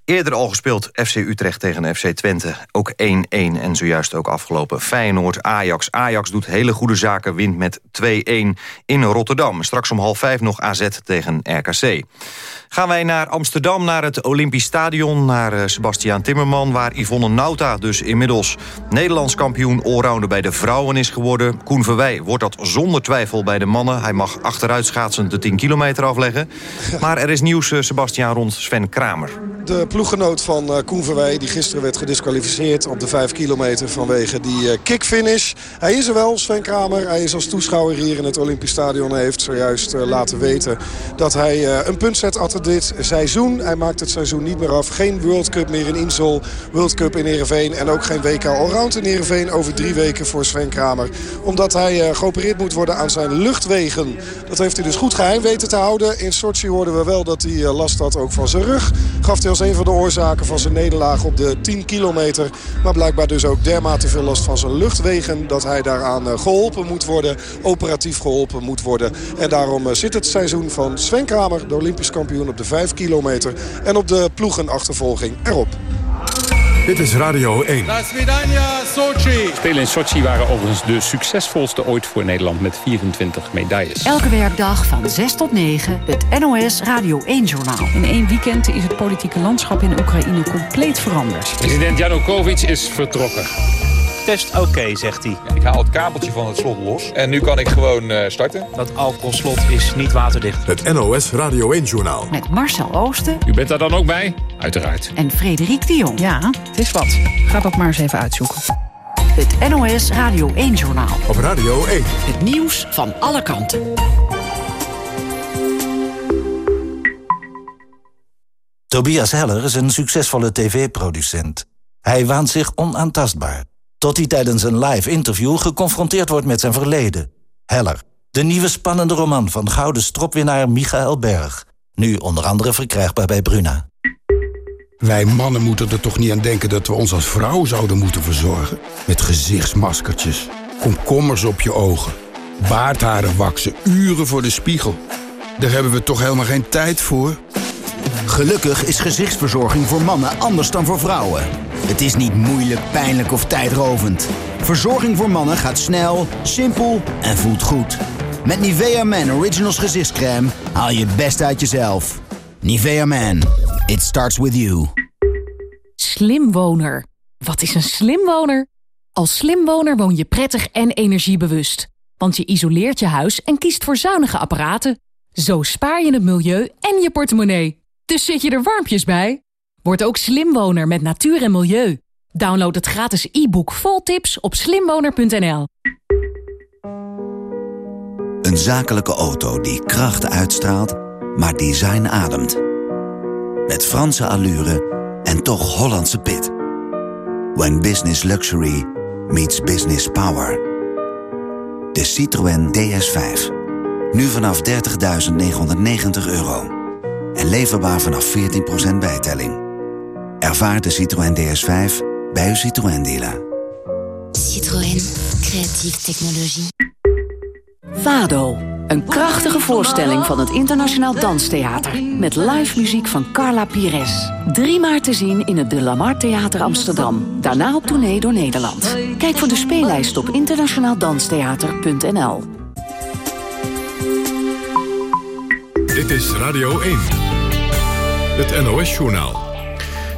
Eerder al gespeeld FC Utrecht tegen FC Twente. Ook 1-1 en zojuist ook afgelopen Feyenoord-Ajax. Ajax doet hele goede zaken, wint met 2-1 in Rotterdam. Straks om half vijf nog AZ tegen RKC. Gaan wij naar Amsterdam, naar het Olympisch Stadion... naar uh, Sebastiaan Timmerman, waar Yvonne Nauta dus inmiddels... Nederlands kampioen allrounder bij de vrouwen is geworden. Koen Verwij wordt dat zonder twijfel bij de mannen. Hij mag achteruit schaatsend de 10 kilometer afleggen. Maar er is nieuws, uh, Sebastiaan, rond Sven Kramer. De ploeggenoot van uh, Koen Verwij, die gisteren werd gedisqualificeerd... op de 5 kilometer vanwege die uh, kickfinish. Hij is er wel, Sven Kramer. Hij is als toeschouwer hier in het Olympisch Stadion. Hij heeft zojuist laten weten dat hij een punt zet achter dit seizoen. Hij maakt het seizoen niet meer af. Geen World Cup meer in Insel, World Cup in Ereveen... en ook geen WK Allround in Ereveen over drie weken voor Sven Kramer. Omdat hij geopereerd moet worden aan zijn luchtwegen. Dat heeft hij dus goed geheim weten te houden. In Sochi hoorden we wel dat hij last had ook van zijn rug. Gaf hij als een van de oorzaken van zijn nederlaag op de 10 kilometer. Maar blijkbaar dus ook dermate veel last van zijn luchtwegen... dat hij daaraan uh, geholpen moet worden, operatief geholpen moet worden. En daarom zit het seizoen van Sven Kramer, de Olympisch kampioen op de 5 kilometer... en op de ploegenachtervolging erop. Dit is Radio 1. Sochi. Spelen in Sochi waren overigens de succesvolste ooit voor Nederland met 24 medailles. Elke werkdag van 6 tot 9 het NOS Radio 1-journaal. In één weekend is het politieke landschap in Oekraïne compleet veranderd. President Janukovic is vertrokken. Test oké, okay, zegt hij. Ja, ik haal het kabeltje van het slot los en nu kan ik gewoon uh, starten. Dat alcoholslot is niet waterdicht. Het NOS Radio 1-journaal. Met Marcel Oosten. U bent daar dan ook bij? Uiteraard. En Frederik de Jong. Ja, het is wat. Ga dat maar eens even uitzoeken. Het NOS Radio 1-journaal. Op Radio 1. Het nieuws van alle kanten. Tobias Heller is een succesvolle tv-producent. Hij waant zich onaantastbaar. Tot hij tijdens een live interview geconfronteerd wordt met zijn verleden. Heller, de nieuwe spannende roman van gouden stropwinnaar Michael Berg. Nu onder andere verkrijgbaar bij Bruna. Wij mannen moeten er toch niet aan denken dat we ons als vrouw zouden moeten verzorgen? Met gezichtsmaskertjes, komkommers op je ogen, baardharen waksen, uren voor de spiegel. Daar hebben we toch helemaal geen tijd voor? Gelukkig is gezichtsverzorging voor mannen anders dan voor vrouwen. Het is niet moeilijk, pijnlijk of tijdrovend. Verzorging voor mannen gaat snel, simpel en voelt goed. Met Nivea Man Originals gezichtscreme haal je het best uit jezelf. Nivea Man, it starts with you. Slimwoner. Wat is een slimwoner? Als slimwoner woon je prettig en energiebewust. Want je isoleert je huis en kiest voor zuinige apparaten. Zo spaar je het milieu en je portemonnee. Dus zit je er warmpjes bij? Word ook slimwoner met natuur en milieu. Download het gratis e-book vol tips op slimwoner.nl. Een zakelijke auto die kracht uitstraalt, maar design ademt. Met Franse allure en toch Hollandse pit. When business luxury meets business power. De Citroën DS5. Nu vanaf 30.990 euro. En leverbaar vanaf 14% bijtelling. Ervaar de Citroën DS5 bij uw Citroën dealer. Citroën, creatieve technologie. Fado, een krachtige voorstelling van het Internationaal Danstheater. Met live muziek van Carla Pires. Drie maart te zien in het De Lamar Theater Amsterdam. Daarna op tournee door Nederland. Kijk voor de speellijst op internationaaldanstheater.nl. Dit is Radio 1. Het NOS-journaal.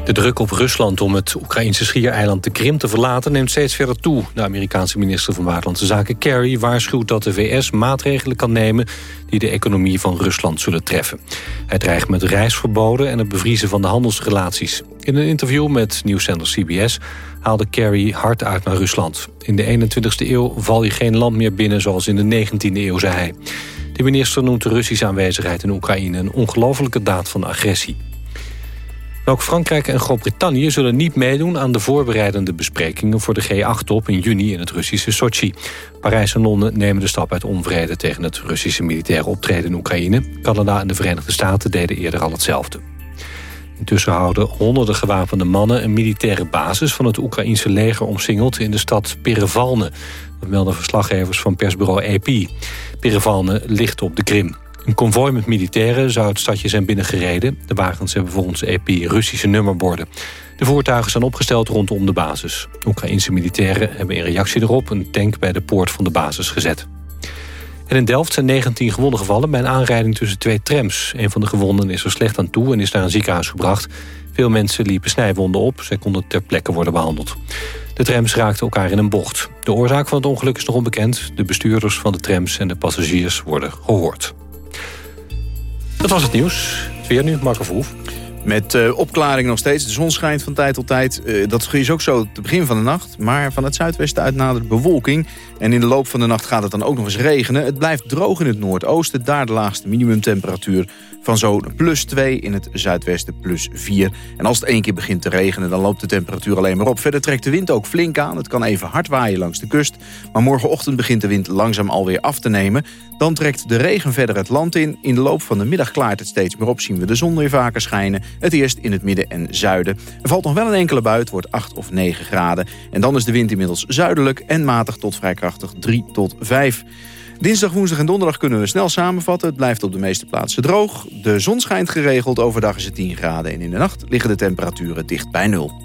De druk op Rusland om het Oekraïnse schiereiland de Krim te verlaten... neemt steeds verder toe. De Amerikaanse minister van Buitenlandse Zaken Kerry waarschuwt dat de VS maatregelen kan nemen... die de economie van Rusland zullen treffen. Hij dreigt met reisverboden en het bevriezen van de handelsrelaties. In een interview met nieuwszender CBS haalde Kerry hard uit naar Rusland. In de 21ste eeuw val je geen land meer binnen zoals in de 19e eeuw, zei hij. De minister noemt de Russische aanwezigheid in Oekraïne... een ongelofelijke daad van agressie. Ook Frankrijk en Groot-Brittannië zullen niet meedoen aan de voorbereidende besprekingen voor de G8-top in juni in het Russische Sochi. Parijs en Londen nemen de stap uit onvrede tegen het Russische militaire optreden in Oekraïne. Canada en de Verenigde Staten deden eerder al hetzelfde. Intussen houden honderden gewapende mannen een militaire basis van het Oekraïense leger omsingeld in de stad Perevalne. Dat melden verslaggevers van persbureau AP. Perevalne ligt op de Krim. Een konvooi met militairen zou het stadje zijn binnengereden. De wagens hebben volgens EP Russische nummerborden. De voertuigen zijn opgesteld rondom de basis. Oekraïnse militairen hebben in reactie erop... een tank bij de poort van de basis gezet. In Delft zijn 19 gewonden gevallen bij een aanrijding tussen twee trams. Een van de gewonden is er slecht aan toe en is naar een ziekenhuis gebracht. Veel mensen liepen snijwonden op. Zij konden ter plekke worden behandeld. De trams raakten elkaar in een bocht. De oorzaak van het ongeluk is nog onbekend. De bestuurders van de trams en de passagiers worden gehoord. Dat was het nieuws. Het weer nu, Marco Verhoef. Met uh, opklaring nog steeds. De zon schijnt van tijd tot tijd. Uh, dat is ook zo te begin van de nacht. Maar van het zuidwesten uit nadert bewolking. En in de loop van de nacht gaat het dan ook nog eens regenen. Het blijft droog in het noordoosten. Daar de laagste minimumtemperatuur van zo'n plus 2 in het zuidwesten plus 4. En als het één keer begint te regenen, dan loopt de temperatuur alleen maar op. Verder trekt de wind ook flink aan. Het kan even hard waaien langs de kust. Maar morgenochtend begint de wind langzaam alweer af te nemen. Dan trekt de regen verder het land in. In de loop van de middag klaart het steeds meer op. Zien we de zon weer vaker schijnen. Het eerst in het midden en zuiden. Er valt nog wel een enkele bui. Het wordt 8 of 9 graden. En dan is de wind inmiddels zuidelijk en matig tot vrij krachtig 3 tot 5. Dinsdag, woensdag en donderdag kunnen we snel samenvatten. Het blijft op de meeste plaatsen droog. De zon schijnt geregeld. Overdag is het 10 graden. En in de nacht liggen de temperaturen dicht bij nul.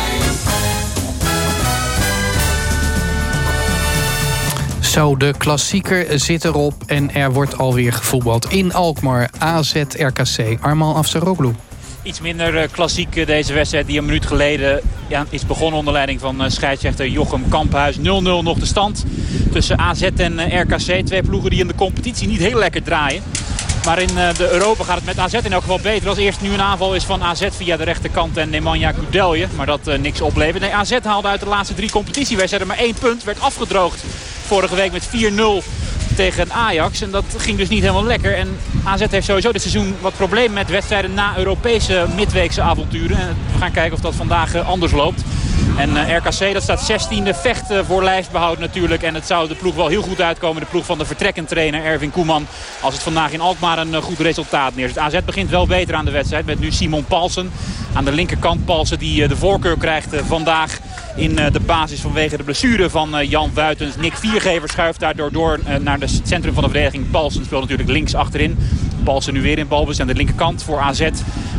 Zo, de klassieker zit erop en er wordt alweer gevoetbald. In Alkmaar, AZ RKC. Armal Afsaroglu. Iets minder eh, klassiek eh, deze wedstrijd die een minuut geleden ja, is begonnen onder leiding van eh, scheidsrechter Jochem Kamphuis. 0-0 nog de stand tussen AZ en RKC. Twee ploegen die in de competitie niet heel lekker draaien. Maar in de Europa gaat het met AZ in elk geval beter. Als eerst nu een aanval is van AZ via de rechterkant en Nemanja Kudelje. Maar dat niks oplevert. Nee, AZ haalde uit de laatste drie competitiewedstrijden maar één punt. Werd afgedroogd vorige week met 4-0 tegen Ajax. En dat ging dus niet helemaal lekker. En AZ heeft sowieso dit seizoen wat problemen met wedstrijden na Europese midweekse avonturen. En we gaan kijken of dat vandaag eh, anders loopt. En eh, RKC dat staat 16e vechten voor lijfsbehoud natuurlijk. En het zou de ploeg wel heel goed uitkomen. De ploeg van de vertrekkend trainer Erwin Koeman. Als het vandaag in Alkmaar een eh, goed resultaat neerzet. AZ begint wel beter aan de wedstrijd. Met nu Simon Palsen aan de linkerkant. Palsen die de voorkeur krijgt vandaag in de basis vanwege de blessure van Jan Wuitens. Nick Viergever schuift daardoor door naar het centrum van de verdediging. Palsen speelt natuurlijk links achterin. Palsen nu weer in balbezit aan de linkerkant voor AZ.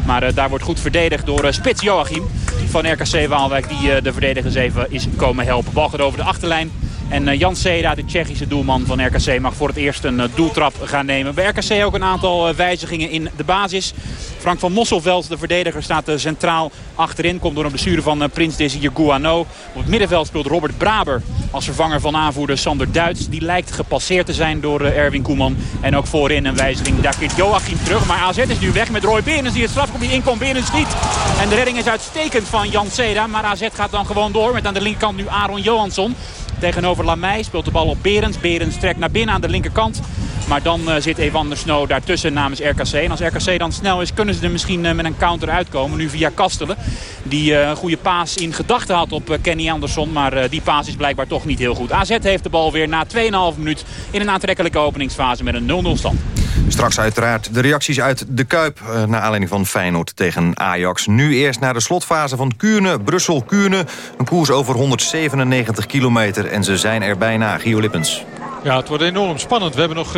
Maar daar wordt goed verdedigd door Spits Joachim van RKC Waalwijk. Die de verdedigers even is komen helpen. Bal gaat over de achterlijn. En Jan Seda, de Tsjechische doelman van RKC, mag voor het eerst een doeltrap gaan nemen. Bij RKC ook een aantal wijzigingen in de basis. Frank van Mosselveld, de verdediger, staat centraal achterin. Komt door een blessure van Prins Desir Guano. Op het middenveld speelt Robert Braber als vervanger van aanvoerder Sander Duits. Die lijkt gepasseerd te zijn door Erwin Koeman. En ook voorin een wijziging. Daar keert Joachim terug. Maar AZ is nu weg met Roy Berens die het strafgebied inkomt. Berens schiet. En de redding is uitstekend van Jan Seda. Maar AZ gaat dan gewoon door met aan de linkerkant nu Aaron Johansson. Tegenover Lamey speelt de bal op Berens. Berens trekt naar binnen aan de linkerkant. Maar dan uh, zit Evander Snow daartussen namens RKC. En als RKC dan snel is, kunnen ze er misschien uh, met een counter uitkomen. Nu via Kastelen. Die uh, een goede paas in gedachten had op Kenny Anderson. Maar die paas is blijkbaar toch niet heel goed. AZ heeft de bal weer na 2,5 minuut in een aantrekkelijke openingsfase met een 0-0 stand. Straks uiteraard de reacties uit de Kuip... Uh, naar aanleiding van Feyenoord tegen Ajax. Nu eerst naar de slotfase van Kuurne, Brussel-Kuurne. Een koers over 197 kilometer en ze zijn er bijna. Gio Lippens. Ja, het wordt enorm spannend. We hebben nog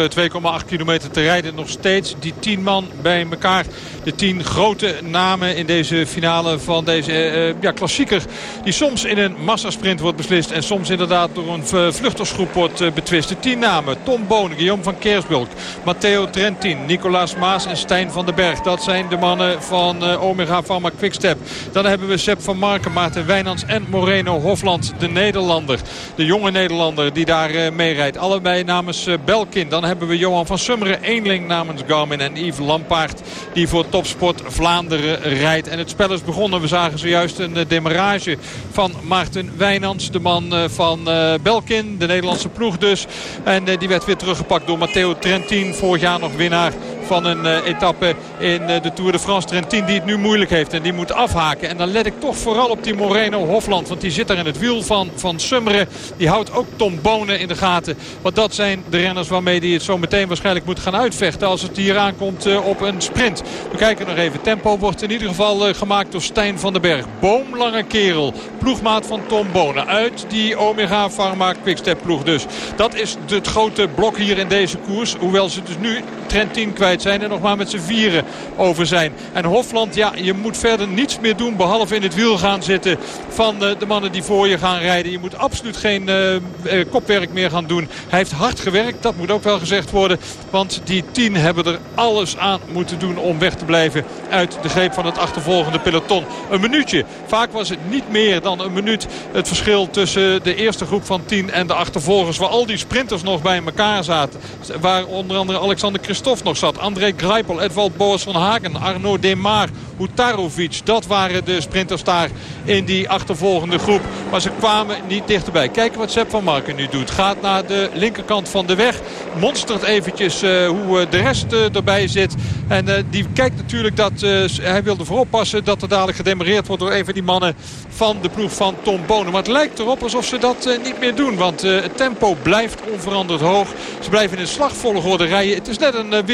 2,8 kilometer te rijden. Nog steeds die 10 man bij elkaar. De 10 grote namen in deze finale van deze uh, ja, klassieker. Die soms in een massasprint wordt beslist. En soms inderdaad door een vluchtersgroep wordt betwist. De 10 namen. Tom Bonen, Guillaume van Keersbulk, Matteo Trentin, Nicolaas Maas en Stijn van den Berg. Dat zijn de mannen van Omega Pharma Quickstep. Dan hebben we Sepp van Marken, Maarten Wijnands en Moreno Hofland. De Nederlander. De jonge Nederlander die daar meerijdt. Allebei namens Belkin. Dan hebben we Johan van Summeren, Eenling namens Garmin. En Yves Lampaard die voor Topsport Vlaanderen rijdt. En het spel is begonnen. We zagen zojuist een demarage van Maarten Wijnands. De man van Belkin, de Nederlandse ploeg dus. En die werd weer teruggepakt door Matteo Trentin. Vorig jaar nog winnaar van een uh, etappe in uh, de Tour de France. Trentin die het nu moeilijk heeft en die moet afhaken. En dan let ik toch vooral op die Moreno Hofland. Want die zit daar in het wiel van, van Summeren. Die houdt ook Tom Bonen in de gaten. Want dat zijn de renners waarmee hij het zo meteen waarschijnlijk moet gaan uitvechten. Als het hier aankomt uh, op een sprint. We kijken nog even. Tempo wordt in ieder geval gemaakt door Stijn van den Berg. Boomlange kerel. Ploegmaat van Tom Bonen. Uit die Omega Pharma Quickstep ploeg dus. Dat is het grote blok hier in deze koers. Hoewel ze dus nu Trentin kwijt zijn en nog maar met z'n vieren over zijn. En Hofland, ja, je moet verder niets meer doen behalve in het wiel gaan zitten van de, de mannen die voor je gaan rijden. Je moet absoluut geen uh, kopwerk meer gaan doen. Hij heeft hard gewerkt, dat moet ook wel gezegd worden. Want die tien hebben er alles aan moeten doen om weg te blijven uit de greep van het achtervolgende peloton. Een minuutje. Vaak was het niet meer dan een minuut het verschil tussen de eerste groep van tien en de achtervolgers. Waar al die sprinters nog bij elkaar zaten. Waar onder andere Alexander Christophe nog zat. André Greipel, Edvald Boas van Hagen, Arno Demar, Hutarovic. Dat waren de sprinters daar in die achtervolgende groep. Maar ze kwamen niet dichterbij. Kijken wat Sepp van Marken nu doet. Gaat naar de linkerkant van de weg. Monstert eventjes uh, hoe uh, de rest uh, erbij zit. En die kijkt natuurlijk dat hij wilde voorop passen dat er dadelijk gedemareerd wordt door een van die mannen van de ploeg van Tom Bonen. Maar het lijkt erop alsof ze dat niet meer doen. Want het tempo blijft onveranderd hoog. Ze blijven in slagvolgorde rijden. Het is net een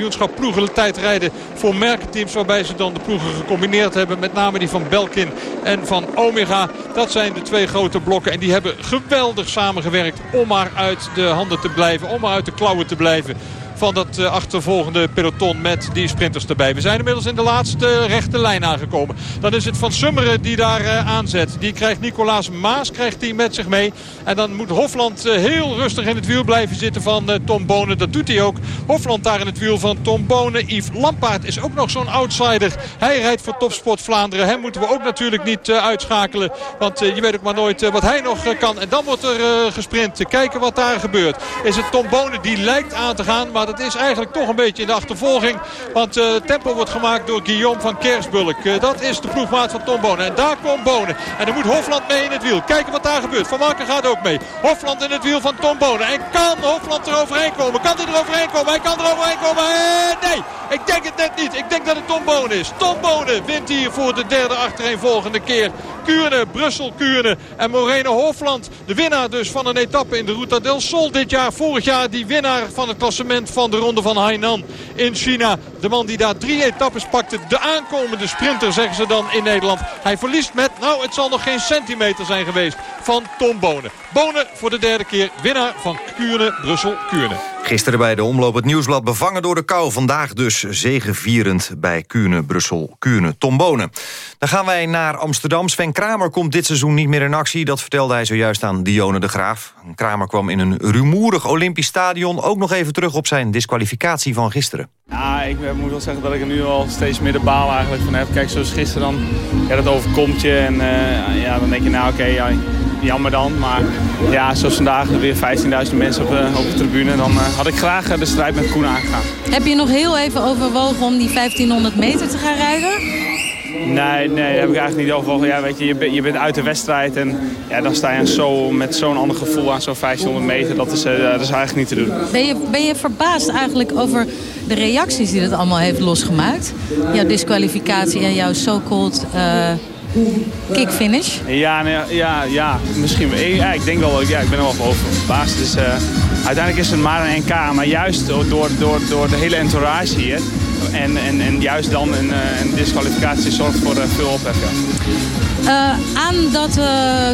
wereldkampioenschap ploegen tijdrijden voor merkenteams. Waarbij ze dan de ploegen gecombineerd hebben. Met name die van Belkin en van Omega. Dat zijn de twee grote blokken. En die hebben geweldig samengewerkt om maar uit de handen te blijven. Om maar uit de klauwen te blijven van dat uh, achtervolgende peloton met die sprinters erbij. We zijn inmiddels in de laatste rechte lijn aangekomen. Dan is het Van Summeren die daar uh, aanzet. Die krijgt Nicolaas Maas krijgt die met zich mee. En dan moet Hofland heel rustig in het wiel blijven zitten van Tom Bonen. Dat doet hij ook. Hofland daar in het wiel van Tom Bonen. Yves Lampaard is ook nog zo'n outsider. Hij rijdt voor Topsport Vlaanderen. Hem moeten we ook natuurlijk niet uitschakelen. Want je weet ook maar nooit wat hij nog kan. En dan wordt er gesprint. Kijken wat daar gebeurt. Is het Tom Bonen die lijkt aan te gaan. Maar dat is eigenlijk toch een beetje in de achtervolging. Want uh, tempo wordt gemaakt door Guillaume van Kersbulk. Uh, dat is de ploegmaat van Tom Bonen. En daar komt Bonen. En dan moet Hofland mee in het wiel. Kijken wat daar gebeurt. Van Marken gaat ook mee. Hofland in het wiel van Tom Bonen. En kan Hofland er overheen komen? Kan hij er overheen komen? Hij kan er overheen komen. Eh, nee, ik denk het net niet. Ik denk dat het Tom Bonen is. Tom Bonen wint hier voor de derde achtereenvolgende keer. Kuurne, Brussel, Kuurne en Moreno Hofland. De winnaar dus van een etappe in de Ruta del Sol dit jaar. Vorig jaar die winnaar van het klassement van de ronde van Hainan in China. De man die daar drie etappes pakte. De aankomende sprinter zeggen ze dan in Nederland. Hij verliest met, nou het zal nog geen centimeter zijn geweest, van Tom Bonen. Bonen voor de derde keer winnaar van Kuurne, Brussel, Kuurne. Gisteren bij de omloop het nieuwsblad bevangen door de kou. Vandaag dus zegevierend bij Kuurne, Brussel, Kuurne, Tom Bonen. Dan gaan wij naar Amsterdam. Sven Kramer komt dit seizoen niet meer in actie. Dat vertelde hij zojuist aan Dione de Graaf. Kramer kwam in een rumoerig Olympisch stadion... ook nog even terug op zijn disqualificatie van gisteren. Ja, ik moet wel zeggen dat ik er nu al steeds meer de baal eigenlijk van heb. Kijk, zoals gisteren dan, ja, dat overkomt je. En uh, ja, dan denk je, nou oké, ja, jammer dan. Maar ja, zoals vandaag weer 15.000 mensen op de, op de tribune. Dan uh, had ik graag de strijd met Koen aangegaan. Heb je nog heel even overwogen om die 1500 meter te gaan rijden? Nee, nee, heb ik eigenlijk niet over. Ja, weet je, je, bent, je bent uit de wedstrijd en ja, dan sta je zo, met zo'n ander gevoel aan zo'n 1500 meter. Dat is, uh, dat is eigenlijk niet te doen. Ben je, ben je verbaasd eigenlijk over de reacties die het allemaal heeft losgemaakt? Jouw disqualificatie en jouw so-called... Uh, kick finish? Ja, nee, ja, ja, misschien. Ja, ik denk wel, ja, ik ben er wel over verbaasd. Dus, uh, uiteindelijk is het maar een NK, maar juist door, door, door, de hele entourage hier en, en, en juist dan een, eh, een disqualificatie zorgt voor uh, veel ophef. Ja. Uh, aan dat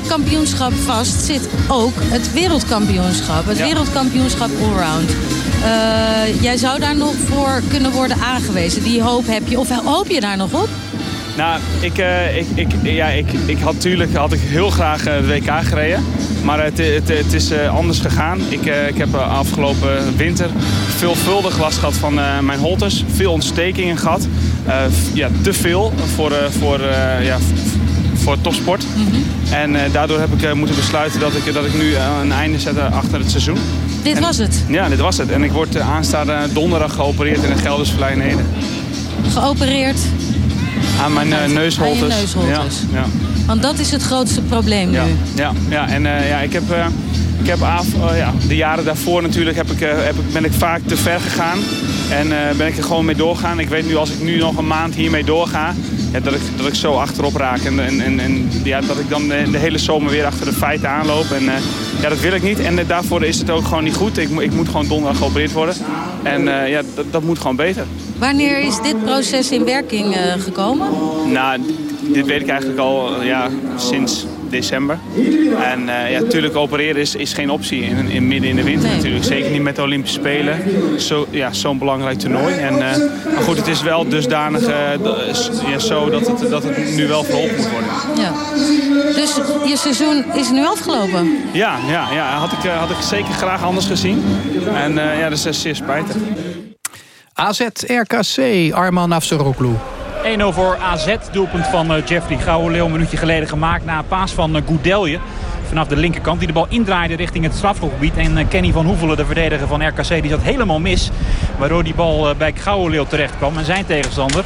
kampioenschap vast zit ook het wereldkampioenschap. Het ja. wereldkampioenschap allround. Jij zou daar nog voor kunnen worden aangewezen. Die hoop heb je. Of hoop je daar nog op? Nou, ik, uh, ik, ik, ja, ik, ik had natuurlijk had ik heel graag de WK gereden. Maar het, het, het is uh, anders gegaan. Ik, ik heb afgelopen winter veelvuldig last gehad van mijn holters. Veel ontstekingen gehad. ja, te veel voor, voor, ja, voor topsport. Mm -hmm. En daardoor heb ik moeten besluiten dat ik, dat ik nu een einde zet achter het seizoen. Dit en, was het? Ja, dit was het. En ik word aanstaande donderdag geopereerd in een Gelders Verlijnheden. Geopereerd? Aan mijn uh, neusholtes. Aan je neusholtes. Ja, ja. Want dat is het grootste probleem ja, nu. Ja, ja. en uh, ja, ik heb, uh, ik heb af, ja, de jaren daarvoor natuurlijk heb ik, heb ik, ben ik vaak te ver gegaan. En ben ik er gewoon mee doorgaan. Ik weet nu als ik nu nog een maand hiermee doorga, ja, dat, ik, dat ik zo achterop raak. En, en, en, en ja, dat ik dan de, de, hele zomer weer achter de feiten aanloop. En ja, dat wil ik niet. En daarvoor is het ook gewoon niet goed. Ik, ik moet gewoon donderdag geopereerd worden. En ja, dat, dat moet gewoon beter. Wanneer is dit proces in werking uh, gekomen? Nou, dit weet ik eigenlijk al ja, sinds december. En uh, ja, natuurlijk opereren is, is geen optie in, in midden in de winter nee. natuurlijk. Zeker niet met de Olympische Spelen. Zo, ja, Zo'n belangrijk toernooi. En, uh, maar goed, het is wel dusdanig uh, ja, zo dat het, dat het nu wel verholpen moet worden. Ja. Dus je seizoen is nu afgelopen? Ja, ja, ja. Had, ik, had ik zeker graag anders gezien. En ja, dat is zeer spijtig. AZ RKC, Arman Afseroglu. 1-0 voor AZ, doelpunt van uh, Jeffrey Gouwenleeuw. Een minuutje geleden gemaakt na een paas van uh, Goudelje. Vanaf de linkerkant die de bal indraaide richting het strafgebied. En uh, Kenny van Hoevelen, de verdediger van RKC, die zat helemaal mis. Waardoor die bal bij Gouwenleeuw terecht kwam. En zijn tegenstander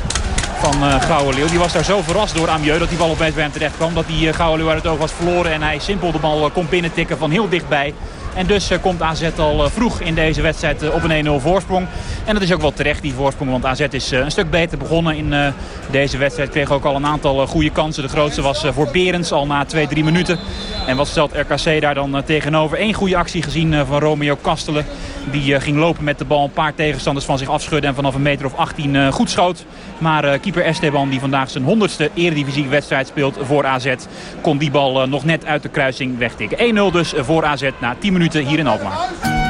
van Gouwenleeuw. Die was daar zo verrast door Amieux dat die bal opeens bij hem terecht kwam. Dat die Gouwenleeuw uit het oog was verloren. En hij simpel de bal kon binnentikken van heel dichtbij. En dus komt AZ al vroeg in deze wedstrijd op een 1-0 voorsprong. En dat is ook wel terecht, die voorsprong. Want AZ is een stuk beter begonnen in deze wedstrijd. Kreeg ook al een aantal goede kansen. De grootste was voor Berends al na 2-3 minuten. En wat stelt RKC daar dan tegenover? Eén goede actie gezien van Romeo Kastelen. Die ging lopen met de bal. Een paar tegenstanders van zich afschudden. En vanaf een meter of 18 goed schoot. Maar keeper Esteban, die vandaag zijn 100ste Eredivisie-wedstrijd speelt voor AZ... kon die bal nog net uit de kruising wegtikken. 1-0 dus voor AZ na 10 minuten hier in Alkmaar.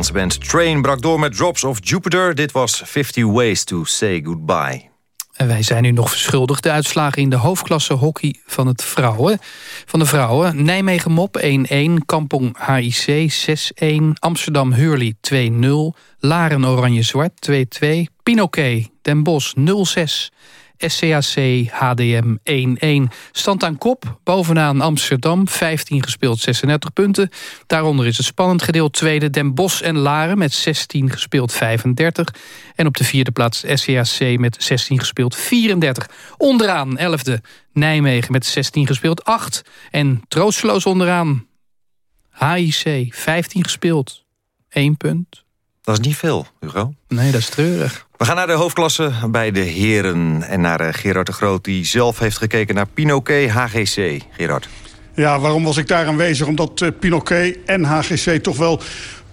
Amerikaanse band Train brak door met Drops of Jupiter. Dit was 50 Ways to Say Goodbye. En wij zijn nu nog verschuldigd. De uitslagen in de hoofdklasse hockey van, het vrouwen, van de vrouwen. Nijmegen Mop 1-1, Kampong HIC 6-1, Amsterdam Hurley 2-0... Laren Oranje-Zwart 2-2, Pinoquet Den Bosch 0-6... SCAC HDM 1-1. Stand aan kop, bovenaan Amsterdam, 15 gespeeld, 36 punten. Daaronder is het spannend gedeeld tweede Den Bosch en Laren met 16 gespeeld, 35. En op de vierde plaats SCAC met 16 gespeeld, 34. Onderaan 11e Nijmegen met 16 gespeeld, 8. En troosteloos onderaan HIC, 15 gespeeld, 1 punt. Dat is niet veel, Hugo. Nee, dat is treurig. We gaan naar de hoofdklasse bij de heren. En naar uh, Gerard de Groot, die zelf heeft gekeken naar Pinoquet HGC. Gerard. Ja, waarom was ik daar aanwezig? Omdat uh, Pinoquet en HGC toch wel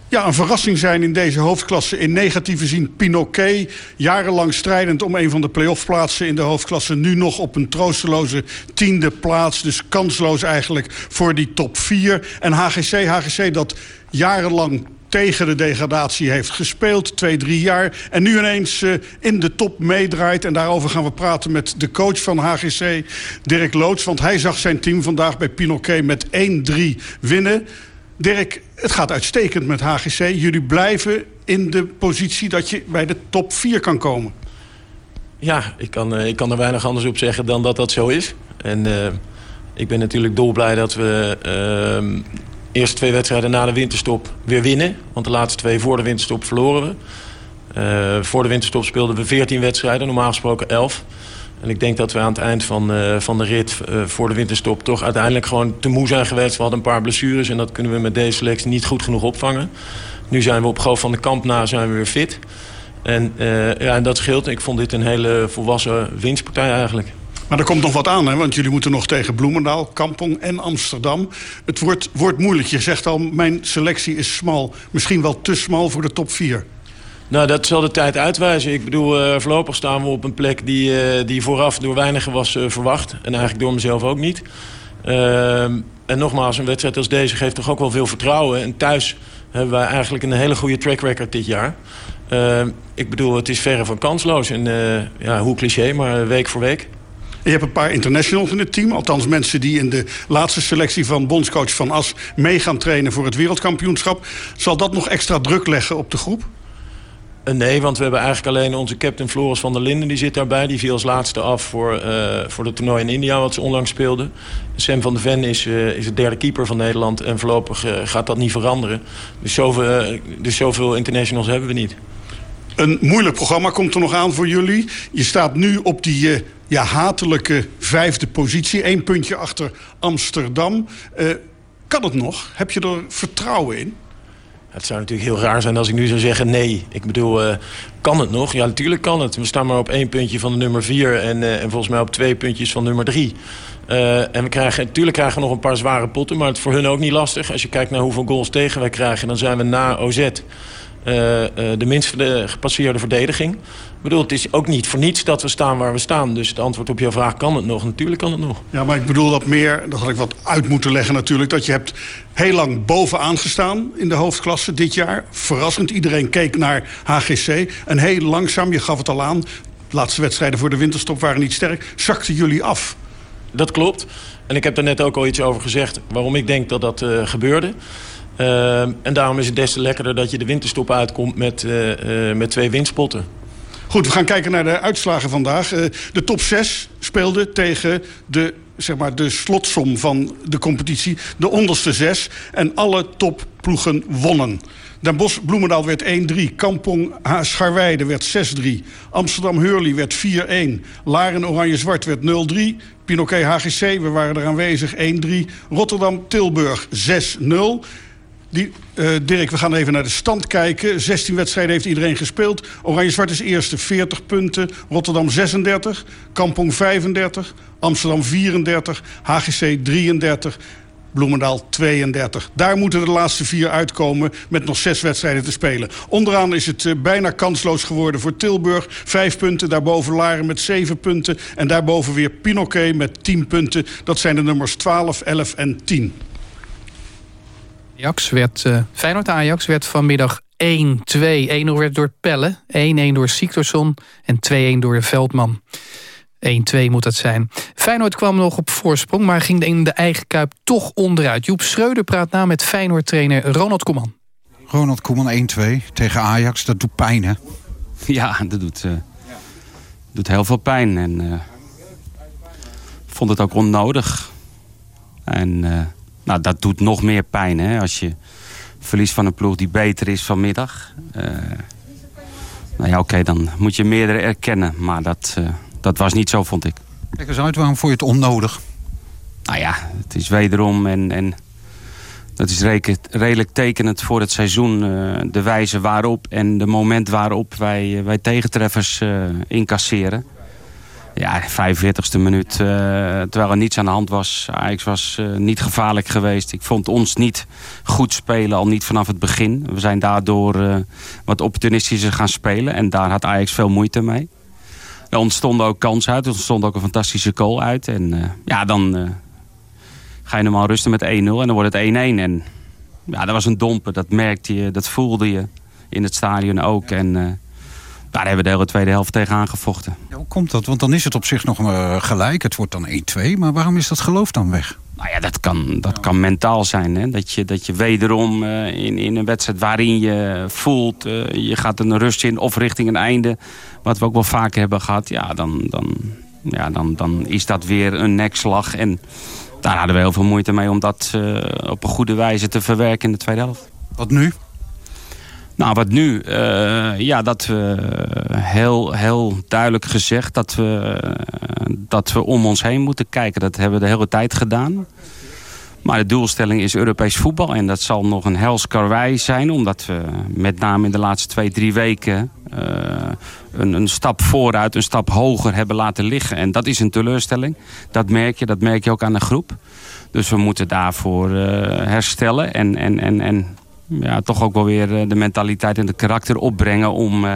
ja, een verrassing zijn in deze hoofdklasse. In negatieve zin Pinoquet, jarenlang strijdend om een van de playoffplaatsen in de hoofdklasse. Nu nog op een troosteloze tiende plaats. Dus kansloos eigenlijk voor die top 4. En HGC, HGC dat jarenlang tegen de degradatie heeft gespeeld. Twee, drie jaar. En nu ineens uh, in de top meedraait. En daarover gaan we praten met de coach van HGC, Dirk Loods. Want hij zag zijn team vandaag bij Pinoquet met 1-3 winnen. Dirk, het gaat uitstekend met HGC. Jullie blijven in de positie dat je bij de top 4 kan komen. Ja, ik kan, uh, ik kan er weinig anders op zeggen dan dat dat zo is. En uh, ik ben natuurlijk dolblij dat we ehm, eerste twee wedstrijden na de winterstop weer winnen. Want de laatste twee voor de winterstop verloren we. Uh, voor de winterstop speelden we 14 wedstrijden, normaal gesproken 11. En ik denk dat we aan het eind van, uh, van de rit uh, voor de winterstop... toch uiteindelijk gewoon te moe zijn geweest. We hadden een paar blessures en dat kunnen we met deze selectie niet goed genoeg opvangen. Nu zijn we op Goof van de Kamp na zijn we weer fit. En, ja, en dat scheelt. Ik vond dit een hele volwassen winstpartij eigenlijk. Maar er komt nog wat aan, hè? want jullie moeten nog tegen Bloemendaal, Kampong en Amsterdam. Het wordt, wordt moeilijk. Je zegt al, mijn selectie is smal. Misschien wel te smal voor de top 4. Nou, dat zal de tijd uitwijzen. Ik bedoel, uh, voorlopig staan we op een plek die, uh, die vooraf door weinigen was uh, verwacht. En eigenlijk door mezelf ook niet. En nogmaals, een wedstrijd als deze geeft toch ook wel veel vertrouwen. En thuis hebben wij eigenlijk een hele goede track record dit jaar. Ik bedoel, het is verre van kansloos. En ja, hoe cliché, maar week voor week. Je hebt een paar internationals in het team. Althans mensen die in de laatste selectie van bondscoach Van As... mee gaan trainen voor het wereldkampioenschap. Zal dat nog extra druk leggen op de groep? Nee, want we hebben eigenlijk alleen onze captain Floris van der Linden. Die zit daarbij. Die viel als laatste af voor, uh, voor de toernooi in India wat ze onlangs speelden. Sam van der Ven is, uh, is de derde keeper van Nederland. En voorlopig gaat dat niet veranderen. Dus zoveel, dus zoveel internationals hebben we niet. Een moeilijk programma komt er nog aan voor jullie. Je staat nu op die uh, ja, hatelijke vijfde positie. Eén puntje achter Amsterdam. Uh, kan het nog? Heb je er vertrouwen in? Het zou natuurlijk heel raar zijn als ik nu zou zeggen nee. Ik bedoel, uh, kan het nog? Ja, natuurlijk kan het. We staan maar op één puntje van de nummer vier... en, en volgens mij op twee puntjes van nummer drie. En we krijgen, natuurlijk krijgen we nog een paar zware potten... maar het is voor hun ook niet lastig. Als je kijkt naar hoeveel goals tegen wij krijgen... dan zijn we na OZ de minst gepasseerde verdediging. Ik bedoel, het is ook niet voor niets dat we staan waar we staan. Dus het antwoord op jouw vraag, kan het nog? Natuurlijk kan het nog. Ja, maar ik bedoel dat meer, dat had ik wat uit moeten leggen natuurlijk... dat je hebt heel lang bovenaan gestaan in de hoofdklasse dit jaar. Verrassend, iedereen keek naar HGC. En heel langzaam, je gaf het al aan... de laatste wedstrijden voor de winterstop waren niet sterk... zakten jullie af. Dat klopt. En ik heb er net ook al iets over gezegd... waarom ik denk dat dat uh, gebeurde... Uh, en daarom is het des te lekkerder dat je de winterstop uitkomt met, uh, uh, met twee winstpotten. Goed, we gaan kijken naar de uitslagen vandaag. de top 6 speelde tegen de, zeg maar, de slotsom van de competitie. De onderste zes. En alle topploegen wonnen. Den Bosch Bloemendaal werd 1-3. Kampong Scharweide werd 6-3. Amsterdam Hurley werd 4-1. Laren Oranje Zwart werd 0-3. Pinoquet HGC, we waren er aanwezig, 1-3. Rotterdam Tilburg 6-0. Die, uh, Dirk, we gaan even naar de stand kijken. 16 wedstrijden heeft iedereen gespeeld. Oranje-Zwart is eerste, 40 punten. Rotterdam 36, Kampong 35, Amsterdam 34, HGC 33... Bloemendaal 32. Daar moeten de laatste vier uitkomen met nog zes wedstrijden te spelen. Onderaan is het uh, bijna kansloos geworden voor Tilburg. Vijf punten, daarboven Laren met zeven punten. En daarboven weer Pinoquet met tien punten. Dat zijn de nummers 12, 11 en 10. Ajax werd, uh, Feyenoord-Ajax werd vanmiddag 1-2. 1-0 werd door Pelle, 1-1 door Siktorsson en 2-1 door Veldman. 1-2 moet dat zijn. Feyenoord kwam nog op voorsprong, maar ging in de eigen kuip toch onderuit. Joep Schreuder praat na met Feyenoord-trainer Ronald Koeman. Ronald Koeman 1-2 tegen Ajax, dat doet pijn hè? Ja, dat doet, uh, doet heel veel pijn. En uh, vond het ook onnodig. En uh, nou, dat doet nog meer pijn hè, als je verliest van een ploeg die beter is vanmiddag. nou ja, oké, dan moet je meerdere erkennen. Maar dat, dat was niet zo, vond ik. Kijk eens uit, waarom vond je het onnodig? Nou ja, het is wederom en... en dat is redelijk tekenend voor het seizoen. Uh, de wijze waarop en de moment waarop wij, wij tegentreffers incasseren. Ja, 45ste minuut, uh, terwijl er niets aan de hand was. Ajax was niet gevaarlijk geweest. Ik vond ons niet goed spelen, al niet vanaf het begin. We zijn daardoor wat opportunistischer gaan spelen. En daar had Ajax veel moeite mee. Er ontstonden ook kansen uit. Er ontstond ook een fantastische goal uit. En ja, dan ga je normaal rusten met 1-0 en dan wordt het 1-1. En ja, dat was een domper. Dat merkte je, dat voelde je in het stadion ook. En daar hebben we de hele tweede helft tegen aangevochten. Ja, hoe komt dat? Want dan is het op zich nog uh, gelijk. Het wordt dan 1-2. Maar waarom is dat geloof dan weg? Nou ja, dat kan, dat kan mentaal zijn. Hè? Dat, je, dat je wederom uh, in, in een wedstrijd waarin je voelt... je gaat een rust in of richting een einde... wat we ook wel vaker hebben gehad... ja, dan, dan, ja, dan, dan is dat weer een nekslag. En daar hadden we heel veel moeite mee om dat uh, op een goede wijze te verwerken in de tweede helft. Wat nu? Nou, wat nu? Uh, ja, dat we heel, heel duidelijk gezegd dat we, dat we om ons heen moeten kijken. Dat hebben we de hele tijd gedaan. Maar de doelstelling is Europees voetbal. En dat zal nog een hels karwei zijn. Omdat we met name in de laatste twee, drie weken... Een, een, stap vooruit, een stap hoger hebben laten liggen. En dat is een teleurstelling. Dat merk je, dat merk je ook aan de groep. Dus we moeten daarvoor herstellen. En, en, en, en ja, toch ook wel weer de mentaliteit en het karakter opbrengen... om uh,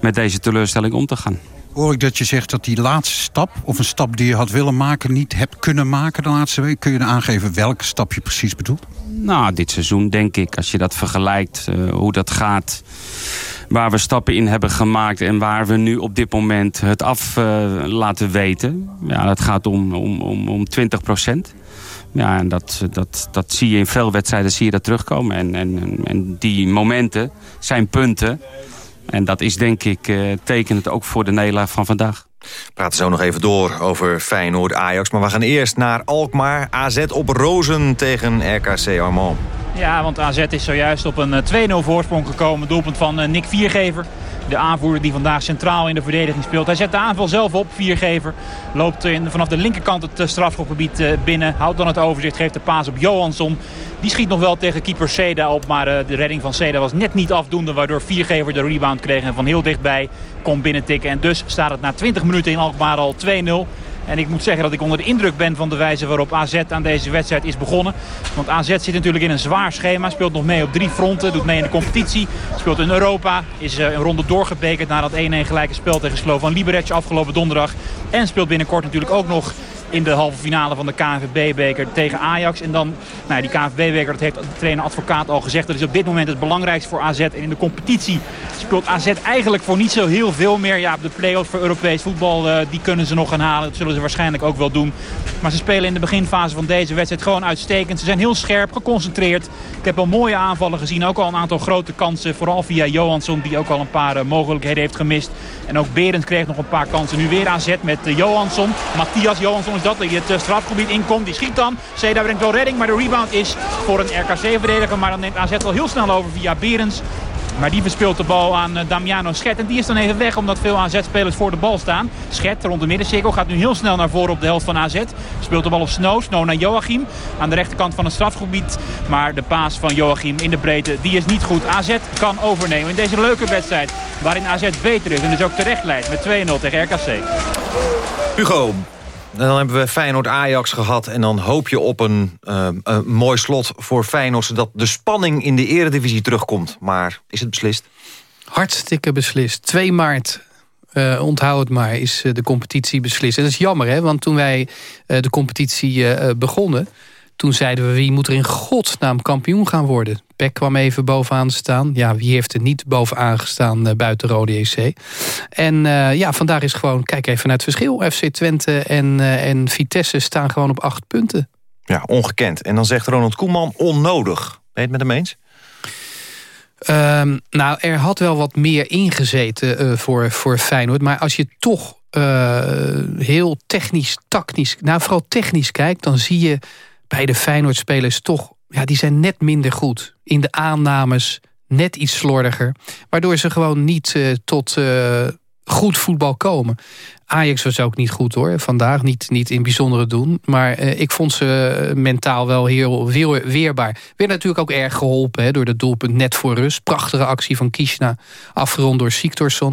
met deze teleurstelling om te gaan hoor ik dat je zegt dat die laatste stap... of een stap die je had willen maken, niet hebt kunnen maken de laatste week. Kun je dan aangeven welke stap je precies bedoelt? Nou, dit seizoen denk ik, als je dat vergelijkt, uh, hoe dat gaat... waar we stappen in hebben gemaakt en waar we nu op dit moment het af uh, laten weten. Ja, dat gaat om, om, om, om 20 procent. Ja, en dat, dat, dat zie je in veel wedstrijden zie je dat terugkomen. En, en, en die momenten zijn punten en dat is denk ik uh, tekenend ook voor de nederlaag van vandaag. We praten zo nog even door over Feyenoord-Ajax. Maar we gaan eerst naar Alkmaar. AZ op Rozen tegen RKC Armand. Ja, want AZ is zojuist op een 2-0 voorsprong gekomen. Doelpunt van uh, Nick Viergever. De aanvoerder die vandaag centraal in de verdediging speelt. Hij zet de aanval zelf op, Viergever. Loopt in, vanaf de linkerkant het uh, strafschopgebied binnen. Houdt dan het overzicht, geeft de paas op Johansson. Die schiet nog wel tegen keeper Seda op. Maar uh, de redding van Seda was net niet afdoende. Waardoor Viergever de rebound kreeg. En van heel dichtbij kon binnentikken. En dus staat het na 20 minuten in Alkmaar al 2-0. En ik moet zeggen dat ik onder de indruk ben van de wijze waarop AZ aan deze wedstrijd is begonnen. Want AZ zit natuurlijk in een zwaar schema. Speelt nog mee op drie fronten. Doet mee in de competitie. Speelt in Europa. Is uh, een ronde doorgebekerd na dat 1-1 gelijke spel tegen Slovan Liberec afgelopen donderdag. En speelt binnenkort natuurlijk ook nog in de halve finale van de KNVB-beker tegen Ajax. En dan, nou ja, die KNVB-beker, dat heeft de trainer advocaat al gezegd. Dat is op dit moment het belangrijkste voor AZ. En in de competitie speelt AZ eigenlijk voor niet zo heel veel meer. Ja, de play-offs voor Europees voetbal, uh, die kunnen ze nog gaan halen. Dat zullen ze waarschijnlijk ook wel doen. Maar ze spelen in de beginfase van deze wedstrijd gewoon uitstekend. Ze zijn heel scherp, geconcentreerd. Ik heb al mooie aanvallen gezien. Ook al een aantal grote kansen. Vooral via Johansson, die ook al een paar uh, mogelijkheden heeft gemist. En ook Berend kreeg nog een paar kansen. Nu weer AZ met uh, Johansson. Matthias Johansson dat, die het uh, strafgebied inkomt. Die schiet dan. Seda brengt wel redding, maar de rebound is voor een RKC-verdediger. Maar dan neemt AZ wel heel snel over via Berends. Maar die verspeelt de bal aan Damiano Schet. En die is dan even weg omdat veel AZ-spelers voor de bal staan. Schet rond de middencirkel gaat nu heel snel naar voren op de helft van AZ. Speelt de bal op Snow. Snow naar Joachim. Aan de rechterkant van het strafgebied. Maar de paas van Joachim in de breedte, die is niet goed. AZ kan overnemen in deze leuke wedstrijd. Waarin AZ beter is en dus ook terecht leidt met 2-0 tegen RKC. Hugo, dan hebben we Feyenoord-Ajax gehad. En dan hoop je op een, uh, een mooi slot voor Feyenoord... zodat de spanning in de eredivisie terugkomt. Maar is het beslist? Hartstikke beslist. 2 maart uh, onthoud het maar, is de competitie beslist. En dat is jammer, hè, want toen wij de competitie begonnen... Toen zeiden we, wie moet er in godsnaam kampioen gaan worden? Peck kwam even bovenaan staan. Ja, wie heeft er niet bovenaan gestaan uh, buiten Rode EC? En uh, ja, vandaar is gewoon, kijk even naar het verschil. FC Twente en, uh, en Vitesse staan gewoon op acht punten. Ja, ongekend. En dan zegt Ronald Koeman onnodig. Ben je het met hem eens? Um, nou, er had wel wat meer ingezeten voor, voor Feyenoord. Maar als je toch heel technisch, tactisch... nou, vooral technisch kijkt... dan zie je bij de Feyenoord-spelers toch... ja, die zijn net minder goed. In de aannames net iets slordiger. Waardoor ze gewoon niet uh, tot goed voetbal komen. Ajax was ook niet goed hoor, vandaag. Niet, niet in bijzondere doen. Maar uh, ik vond ze mentaal wel heel weer, weerbaar. Weer natuurlijk ook erg geholpen hè, door het doelpunt net voor rust. Prachtige actie van Kishna, afgerond door Siktorsson.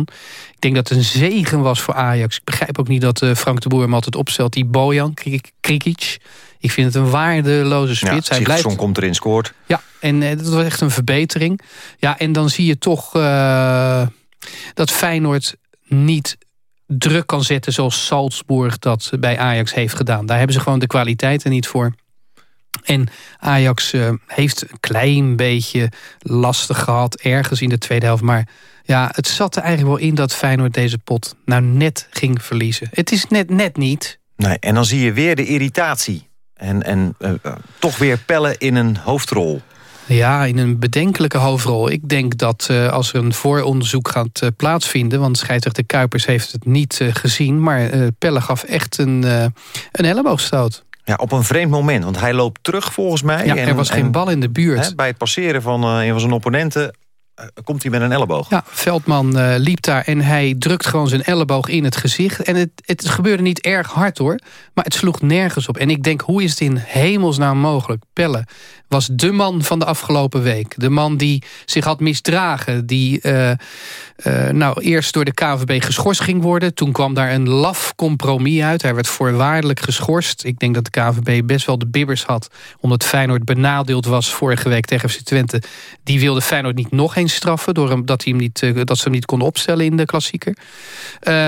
Ik denk dat het een zegen was voor Ajax. Ik begrijp ook niet dat uh, Frank de Boer hem altijd opstelt. Die Bojan Krikic. Ik vind het een waardeloze spits. Ja, Hij blijft... komt erin, scoort. Ja, en uh, dat was echt een verbetering. Ja, en dan zie je toch dat Feyenoord niet druk kan zetten zoals Salzburg dat bij Ajax heeft gedaan. Daar hebben ze gewoon de kwaliteiten niet voor. En Ajax uh, heeft een klein beetje lastig gehad ergens in de tweede helft. Maar ja, het zat er eigenlijk wel in dat Feyenoord deze pot nou net ging verliezen. Het is net, net niet. Nee, en dan zie je weer de irritatie. En, en uh, uh, toch weer pellen in een hoofdrol. Ja, in een bedenkelijke hoofdrol. Ik denk dat uh, als er een vooronderzoek gaat uh, plaatsvinden... want scheidsrechter Kuipers heeft het niet uh, gezien... maar Pelle gaf echt een, een elleboogstoot. Ja, op een vreemd moment, want hij loopt terug volgens mij. Ja, en, er was geen en, bal in de buurt. Hè, bij het passeren van een van zijn opponenten komt hij met een elleboog. Ja, Veldman uh, liep daar en hij drukt gewoon zijn elleboog in het gezicht. En het, het gebeurde niet erg hard hoor, maar het sloeg nergens op. En ik denk, hoe is het in hemelsnaam mogelijk? Pelle was de man van de afgelopen week. De man die zich had misdragen. Die uh, nou, eerst door de KVB geschorst ging worden. Toen kwam daar een laf compromis uit. Hij werd voorwaardelijk geschorst. Ik denk dat de KVB best wel de bibbers had... omdat Feyenoord benadeeld was vorige week tegen FC Twente. Die wilde Feyenoord niet nog eens straffen... doordat hij hem niet, uh, dat ze hem niet konden opstellen in de klassieker.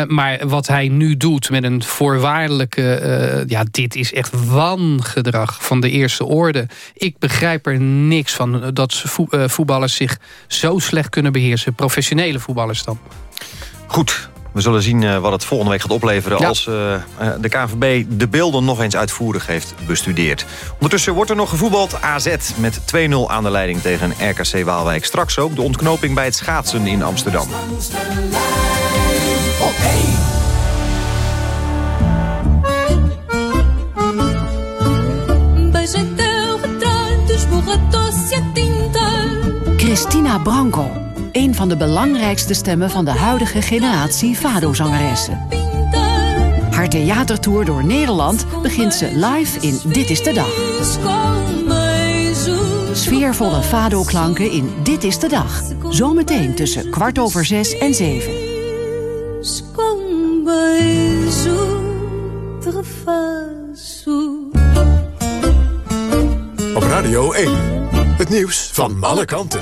maar wat hij nu doet met een voorwaardelijke... ja, dit is echt wangedrag van de eerste orde. Ik begrijp er niks van dat voetballers zich zo slecht kunnen beheersen. Professionele voetballers dan. Goed, we zullen zien uh, wat het volgende week gaat opleveren... Ja. als uh, de KNVB de beelden nog eens uitvoerig heeft bestudeerd. Ondertussen wordt er nog gevoetbald. AZ met 2-0 aan de leiding tegen RKC Waalwijk. Straks ook de ontknoping bij het schaatsen in Amsterdam. Christina Branco, een van de belangrijkste stemmen van de huidige generatie Fado-zangeressen. Haar theatertour door Nederland begint ze live in Dit is de Dag. Sfeervolle Fado-klanken in Dit is de Dag. Zometeen tussen kwart over zes en zeven. Op Radio 1, het nieuws van alle kanten.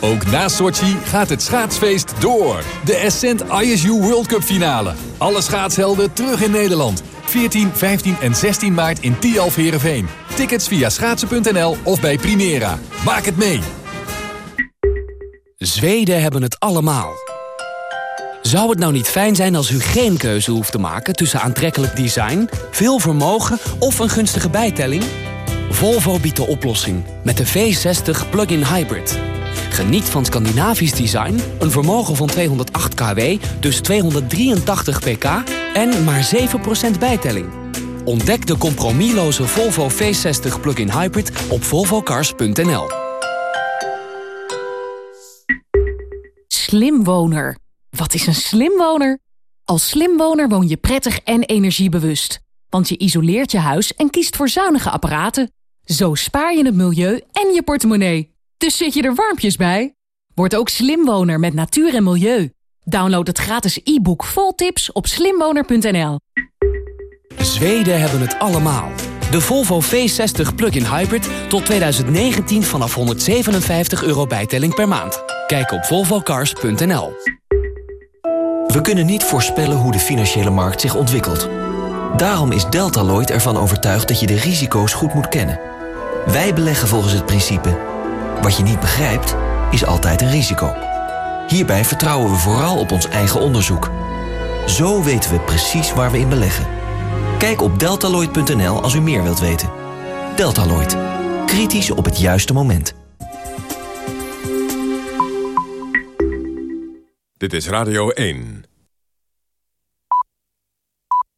Ook na Sochi gaat het schaatsfeest door. De Ascent ISU World Cup finale. Alle schaatshelden terug in Nederland. 14, 15 en 16 maart in Tialf Herenveen. Tickets via schaatsen.nl of bij Primera. Maak het mee. Zweden hebben het allemaal. Zou het nou niet fijn zijn als u geen keuze hoeft te maken... tussen aantrekkelijk design, veel vermogen of een gunstige bijtelling? Volvo biedt de oplossing met de V60 Plug-in Hybrid... Geniet van Scandinavisch design, een vermogen van 208 kW, dus 283 pk en maar 7% bijtelling. Ontdek de compromisloze Volvo V60 plug-in hybrid op volvocars.nl. Slimwoner. Wat is een slimwoner? Als slimwoner woon je prettig en energiebewust. Want je isoleert je huis en kiest voor zuinige apparaten. Zo spaar je het milieu en je portemonnee. Dus zit je er warmpjes bij? Word ook slimwoner met natuur en milieu. Download het gratis e-book vol tips op slimwoner.nl. Zweden hebben het allemaal. De Volvo V60 Plug-in Hybrid tot 2019 vanaf 157 euro bijtelling per maand. Kijk op volvocars.nl. We kunnen niet voorspellen hoe de financiële markt zich ontwikkelt. Daarom is Deltaloid ervan overtuigd dat je de risico's goed moet kennen. Wij beleggen volgens het principe... wat je niet begrijpt, is altijd een risico. Hierbij vertrouwen we vooral op ons eigen onderzoek. Zo weten we precies waar we in beleggen. Kijk op deltaloid.nl als u meer wilt weten. Deltaloid. Kritisch op het juiste moment. Dit is Radio 1.